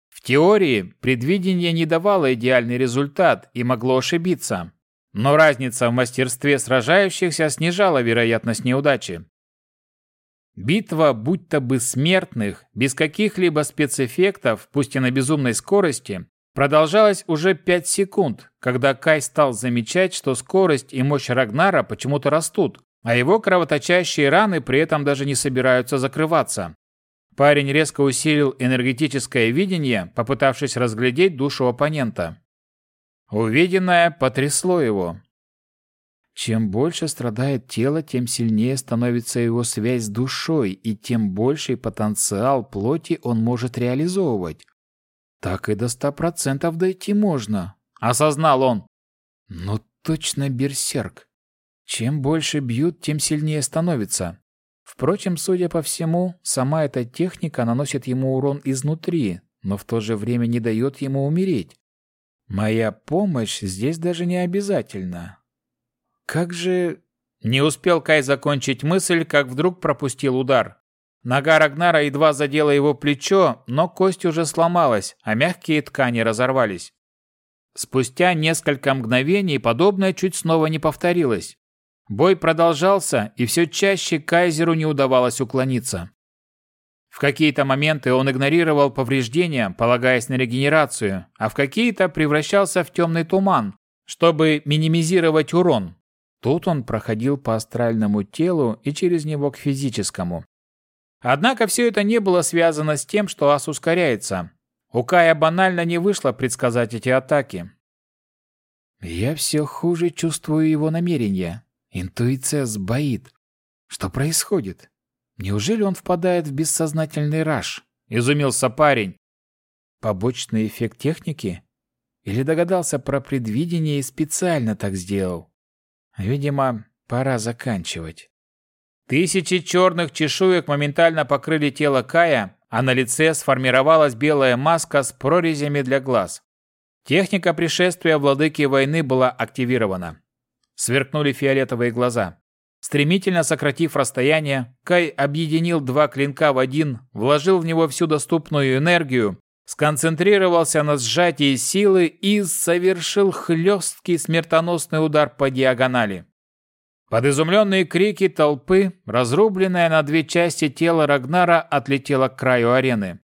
В теории предвидение не давало идеальный результат и могло ошибиться, но разница в мастерстве сражающихся снижала вероятность неудачи. Битва будто бы смертных, без каких-либо спецэффектов, пусть и на безумной скорости, Продолжалось уже пять секунд, когда Кай стал замечать, что скорость и мощь Рагнара почему-то растут, а его кровоточащие раны при этом даже не собираются закрываться. Парень резко усилил энергетическое видение, попытавшись разглядеть душу оппонента. Увиденное потрясло его. Чем больше страдает тело, тем сильнее становится его связь с душой, и тем больший потенциал плоти он может реализовывать. Так и до ста процентов дойти можно, осознал он. Но точно берсерк. Чем больше бьют, тем сильнее становится. Впрочем, судя по всему, сама эта техника наносит ему урон изнутри, но в то же время не дает ему умереть. Моя помощь здесь даже не обязательна. Как же... Не успел Кай закончить мысль, как вдруг пропустил удар. Нога Рагнара едва задела его плечо, но кость уже сломалась, а мягкие ткани разорвались. Спустя несколько мгновений подобное чуть снова не повторилось. Бой продолжался, и все чаще Кайзеру не удавалось уклониться. В какие-то моменты он игнорировал повреждения, полагаясь на регенерацию, а в какие-то превращался в темный туман, чтобы минимизировать урон. Тут он проходил по астральному телу и через него к физическому. Однако все это не было связано с тем, что ас ускоряется. У Кая банально не вышло предсказать эти атаки. Я все хуже чувствую его намерения. Интуиция сбоит. Что происходит? Неужели он впадает в бессознательный раж? Изумился парень. Побочный эффект техники? Или догадался про предвидение и специально так сделал? Видимо, пора заканчивать. Тысячи черных чешуек моментально покрыли тело Кая, а на лице сформировалась белая маска с прорезями для глаз. Техника пришествия владыки войны была активирована. Сверкнули фиолетовые глаза. Стремительно сократив расстояние, Кай объединил два клинка в один, вложил в него всю доступную энергию, сконцентрировался на сжатии силы и совершил хлесткий смертоносный удар по диагонали. Под изумленные крики толпы, разрубленное на две части тело Рагнара отлетело к краю арены.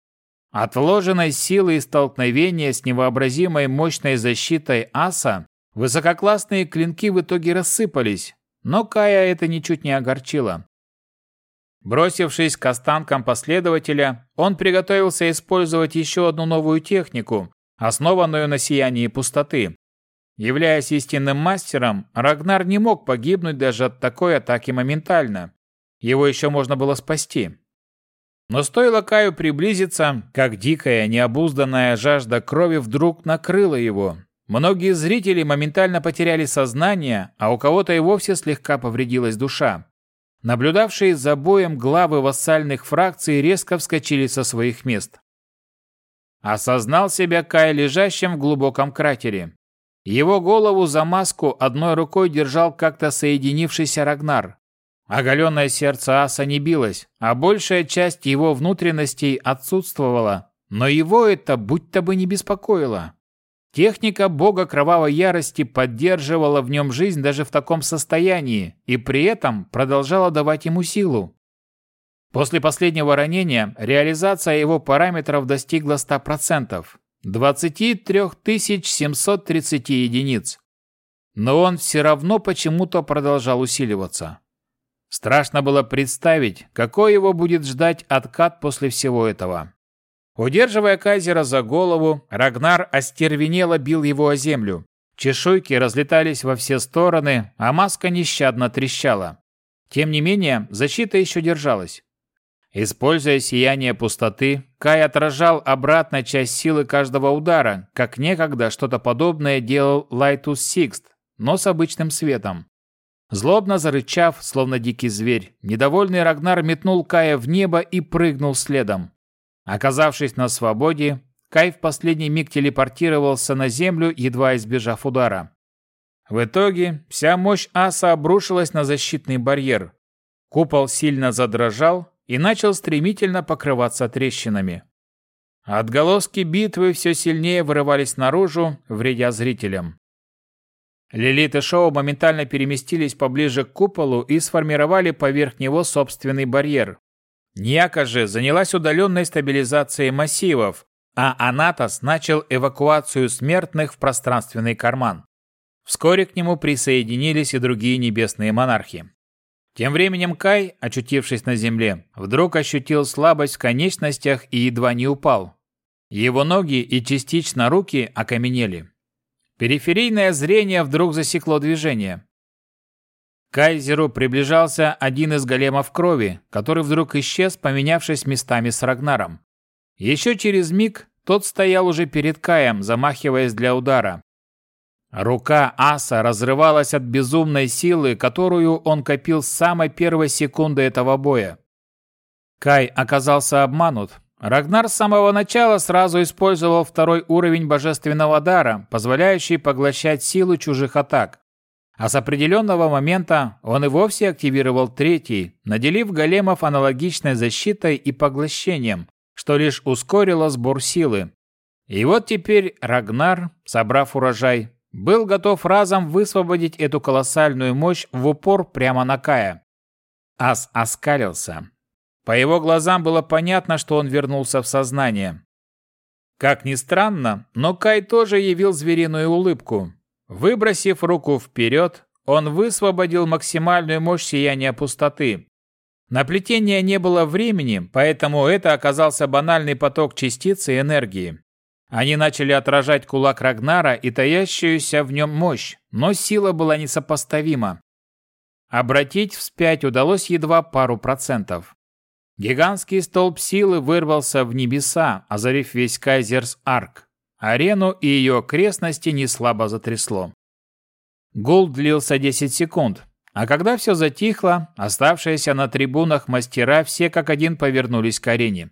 От вложенной силы и столкновения с невообразимой мощной защитой аса высококлассные клинки в итоге рассыпались, но Кая это ничуть не огорчило. Бросившись к останкам последователя, он приготовился использовать еще одну новую технику, основанную на сиянии пустоты. Являясь истинным мастером, Рагнар не мог погибнуть даже от такой атаки моментально. Его еще можно было спасти. Но стоило Каю приблизиться, как дикая, необузданная жажда крови вдруг накрыла его. Многие зрители моментально потеряли сознание, а у кого-то и вовсе слегка повредилась душа. Наблюдавшие за боем главы вассальных фракций резко вскочили со своих мест. Осознал себя Кай лежащим в глубоком кратере. Его голову за маску одной рукой держал как-то соединившийся Рагнар. Оголенное сердце аса не билось, а большая часть его внутренностей отсутствовала, но его это будто бы не беспокоило. Техника бога кровавой ярости поддерживала в нем жизнь даже в таком состоянии и при этом продолжала давать ему силу. После последнего ранения реализация его параметров достигла 100%, 23 730 единиц. Но он все равно почему-то продолжал усиливаться. Страшно было представить, какой его будет ждать откат после всего этого. Удерживая Кайзера за голову, Рагнар остервенело бил его о землю. Чешуйки разлетались во все стороны, а маска нещадно трещала. Тем не менее, защита еще держалась. Используя сияние пустоты, Кай отражал обратно часть силы каждого удара, как некогда что-то подобное делал Лайтус Сикст, но с обычным светом. Злобно зарычав, словно дикий зверь, недовольный Рагнар метнул Кая в небо и прыгнул следом. Оказавшись на свободе, Кай в последний миг телепортировался на землю, едва избежав удара. В итоге вся мощь аса обрушилась на защитный барьер. Купол сильно задрожал и начал стремительно покрываться трещинами. Отголоски битвы все сильнее вырывались наружу, вредя зрителям. Лилит и Шоу моментально переместились поближе к куполу и сформировали поверх него собственный барьер, Ньяка же занялась удаленной стабилизацией массивов, а Анатос начал эвакуацию смертных в пространственный карман. Вскоре к нему присоединились и другие небесные монархи. Тем временем Кай, очутившись на земле, вдруг ощутил слабость в конечностях и едва не упал. Его ноги и частично руки окаменели. Периферийное зрение вдруг засекло движение. К Кайзеру приближался один из големов крови, который вдруг исчез, поменявшись местами с Рагнаром. Еще через миг тот стоял уже перед Каем, замахиваясь для удара. Рука Аса разрывалась от безумной силы, которую он копил с самой первой секунды этого боя. Кай оказался обманут. Рагнар с самого начала сразу использовал второй уровень божественного дара, позволяющий поглощать силу чужих атак. А с определенного момента он и вовсе активировал третий, наделив големов аналогичной защитой и поглощением, что лишь ускорило сбор силы. И вот теперь Рагнар, собрав урожай, был готов разом высвободить эту колоссальную мощь в упор прямо на Кая. Ас оскалился. По его глазам было понятно, что он вернулся в сознание. Как ни странно, но Кай тоже явил звериную улыбку, Выбросив руку вперед, он высвободил максимальную мощь сияния пустоты. На плетение не было времени, поэтому это оказался банальный поток частиц и энергии. Они начали отражать кулак Рагнара и таящуюся в нем мощь, но сила была несопоставима. Обратить вспять удалось едва пару процентов. Гигантский столб силы вырвался в небеса, озарив весь Кайзерс Арк. Арену и ее окрестности неслабо затрясло. Гул длился 10 секунд, а когда все затихло, оставшиеся на трибунах мастера все как один повернулись к арене.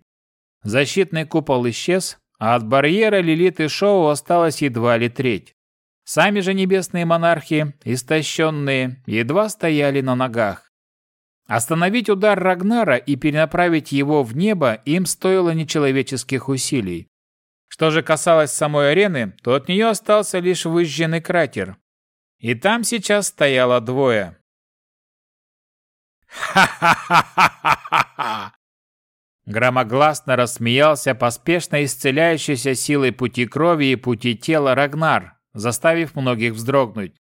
Защитный купол исчез, а от барьера Лилит и Шоу осталось едва ли треть. Сами же небесные монархи, истощенные, едва стояли на ногах. Остановить удар Рагнара и перенаправить его в небо им стоило нечеловеческих усилий. Что же касалось самой арены, то от нее остался лишь выжженный кратер. И там сейчас стояло двое. «Ха-ха-ха-ха-ха-ха!» Громогласно рассмеялся поспешно исцеляющейся силой пути крови и пути тела Рагнар, заставив многих вздрогнуть.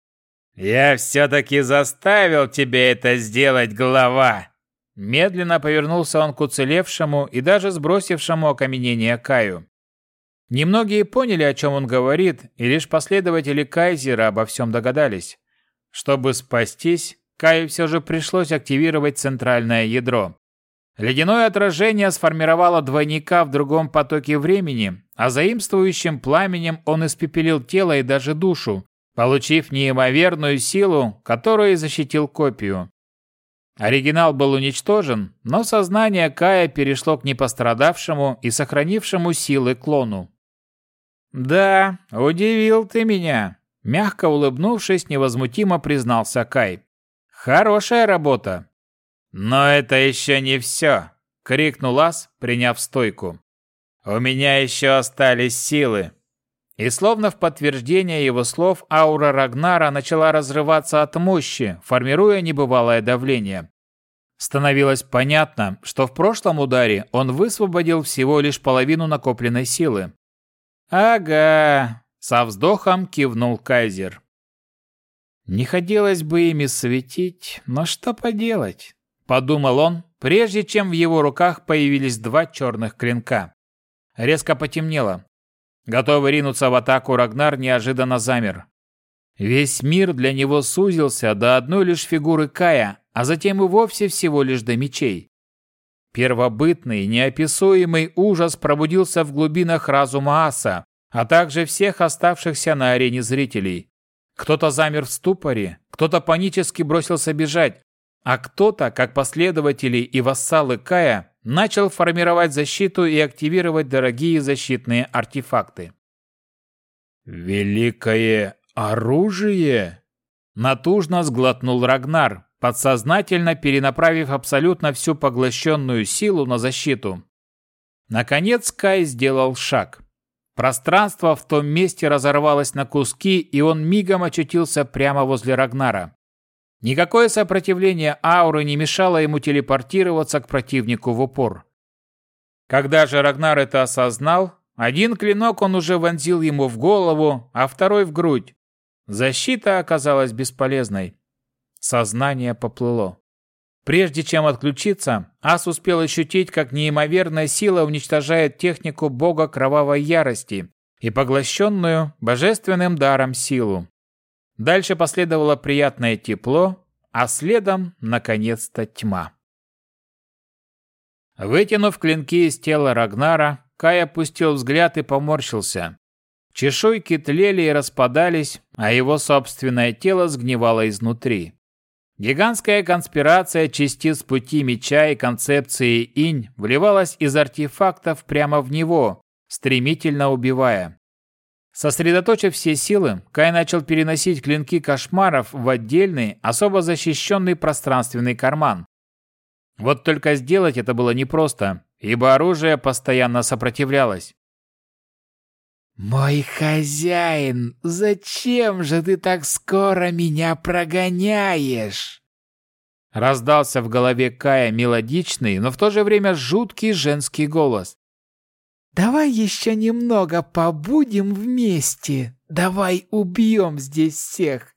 «Я все-таки заставил тебя это сделать, глава!» Медленно повернулся он к уцелевшему и даже сбросившему окаменение Каю. Немногие поняли, о чем он говорит, и лишь последователи Кайзера обо всем догадались. Чтобы спастись, Каю все же пришлось активировать центральное ядро. Ледяное отражение сформировало двойника в другом потоке времени, а заимствующим пламенем он испепелил тело и даже душу, получив неимоверную силу, которую защитил копию. Оригинал был уничтожен, но сознание Кая перешло к непострадавшему и сохранившему силы клону. «Да, удивил ты меня», — мягко улыбнувшись, невозмутимо признался Кай. «Хорошая работа». «Но это еще не все», — крикнул Ас, приняв стойку. «У меня еще остались силы». И словно в подтверждение его слов аура Рагнара начала разрываться от мощи, формируя небывалое давление. Становилось понятно, что в прошлом ударе он высвободил всего лишь половину накопленной силы. «Ага», — со вздохом кивнул Кайзер. «Не хотелось бы ими светить, но что поделать?» — подумал он, прежде чем в его руках появились два черных клинка. Резко потемнело. Готовый ринуться в атаку, Рагнар неожиданно замер. Весь мир для него сузился до одной лишь фигуры Кая, а затем и вовсе всего лишь до мечей. Первобытный, неописуемый ужас пробудился в глубинах разума Аса, а также всех оставшихся на арене зрителей. Кто-то замер в ступоре, кто-то панически бросился бежать, а кто-то, как последователи и вассалы Кая, начал формировать защиту и активировать дорогие защитные артефакты. «Великое оружие!» Натужно сглотнул Рагнар, подсознательно перенаправив абсолютно всю поглощенную силу на защиту. Наконец Кай сделал шаг. Пространство в том месте разорвалось на куски, и он мигом очутился прямо возле Рагнара. Никакое сопротивление ауры не мешало ему телепортироваться к противнику в упор. Когда же Рагнар это осознал, один клинок он уже вонзил ему в голову, а второй в грудь. Защита оказалась бесполезной. Сознание поплыло. Прежде чем отключиться, Ас успел ощутить, как неимоверная сила уничтожает технику бога кровавой ярости и поглощенную божественным даром силу. Дальше последовало приятное тепло, а следом, наконец-то, тьма. Вытянув клинки из тела Рагнара, Кай опустил взгляд и поморщился. Чешуйки тлели и распадались, а его собственное тело сгнивало изнутри. Гигантская конспирация частиц пути меча и концепции инь вливалась из артефактов прямо в него, стремительно убивая. Сосредоточив все силы, Кай начал переносить клинки кошмаров в отдельный, особо защищенный пространственный карман. Вот только сделать это было непросто, ибо оружие постоянно сопротивлялось. «Мой хозяин, зачем же ты так скоро меня прогоняешь?» Раздался в голове Кая мелодичный, но в то же время жуткий женский голос. Давай еще немного побудем вместе. Давай убьем здесь всех.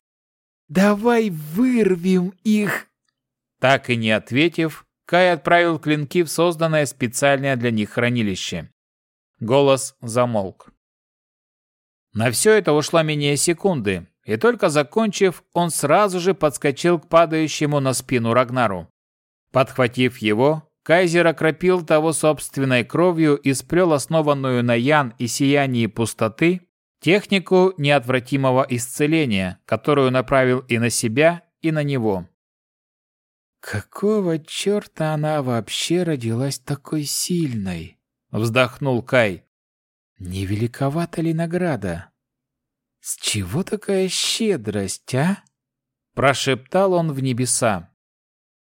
Давай вырвем их. Так и не ответив, Кай отправил клинки в созданное специальное для них хранилище. Голос замолк. На все это ушла менее секунды, и только закончив, он сразу же подскочил к падающему на спину Рагнару. Подхватив его, Кайзер окропил того собственной кровью и сплел основанную на Ян и сиянии пустоты технику неотвратимого исцеления, которую направил и на себя, и на него. «Какого черта она вообще родилась такой сильной?» — вздохнул Кай. «Не великовата ли награда? С чего такая щедрость, а?» Прошептал он в небеса.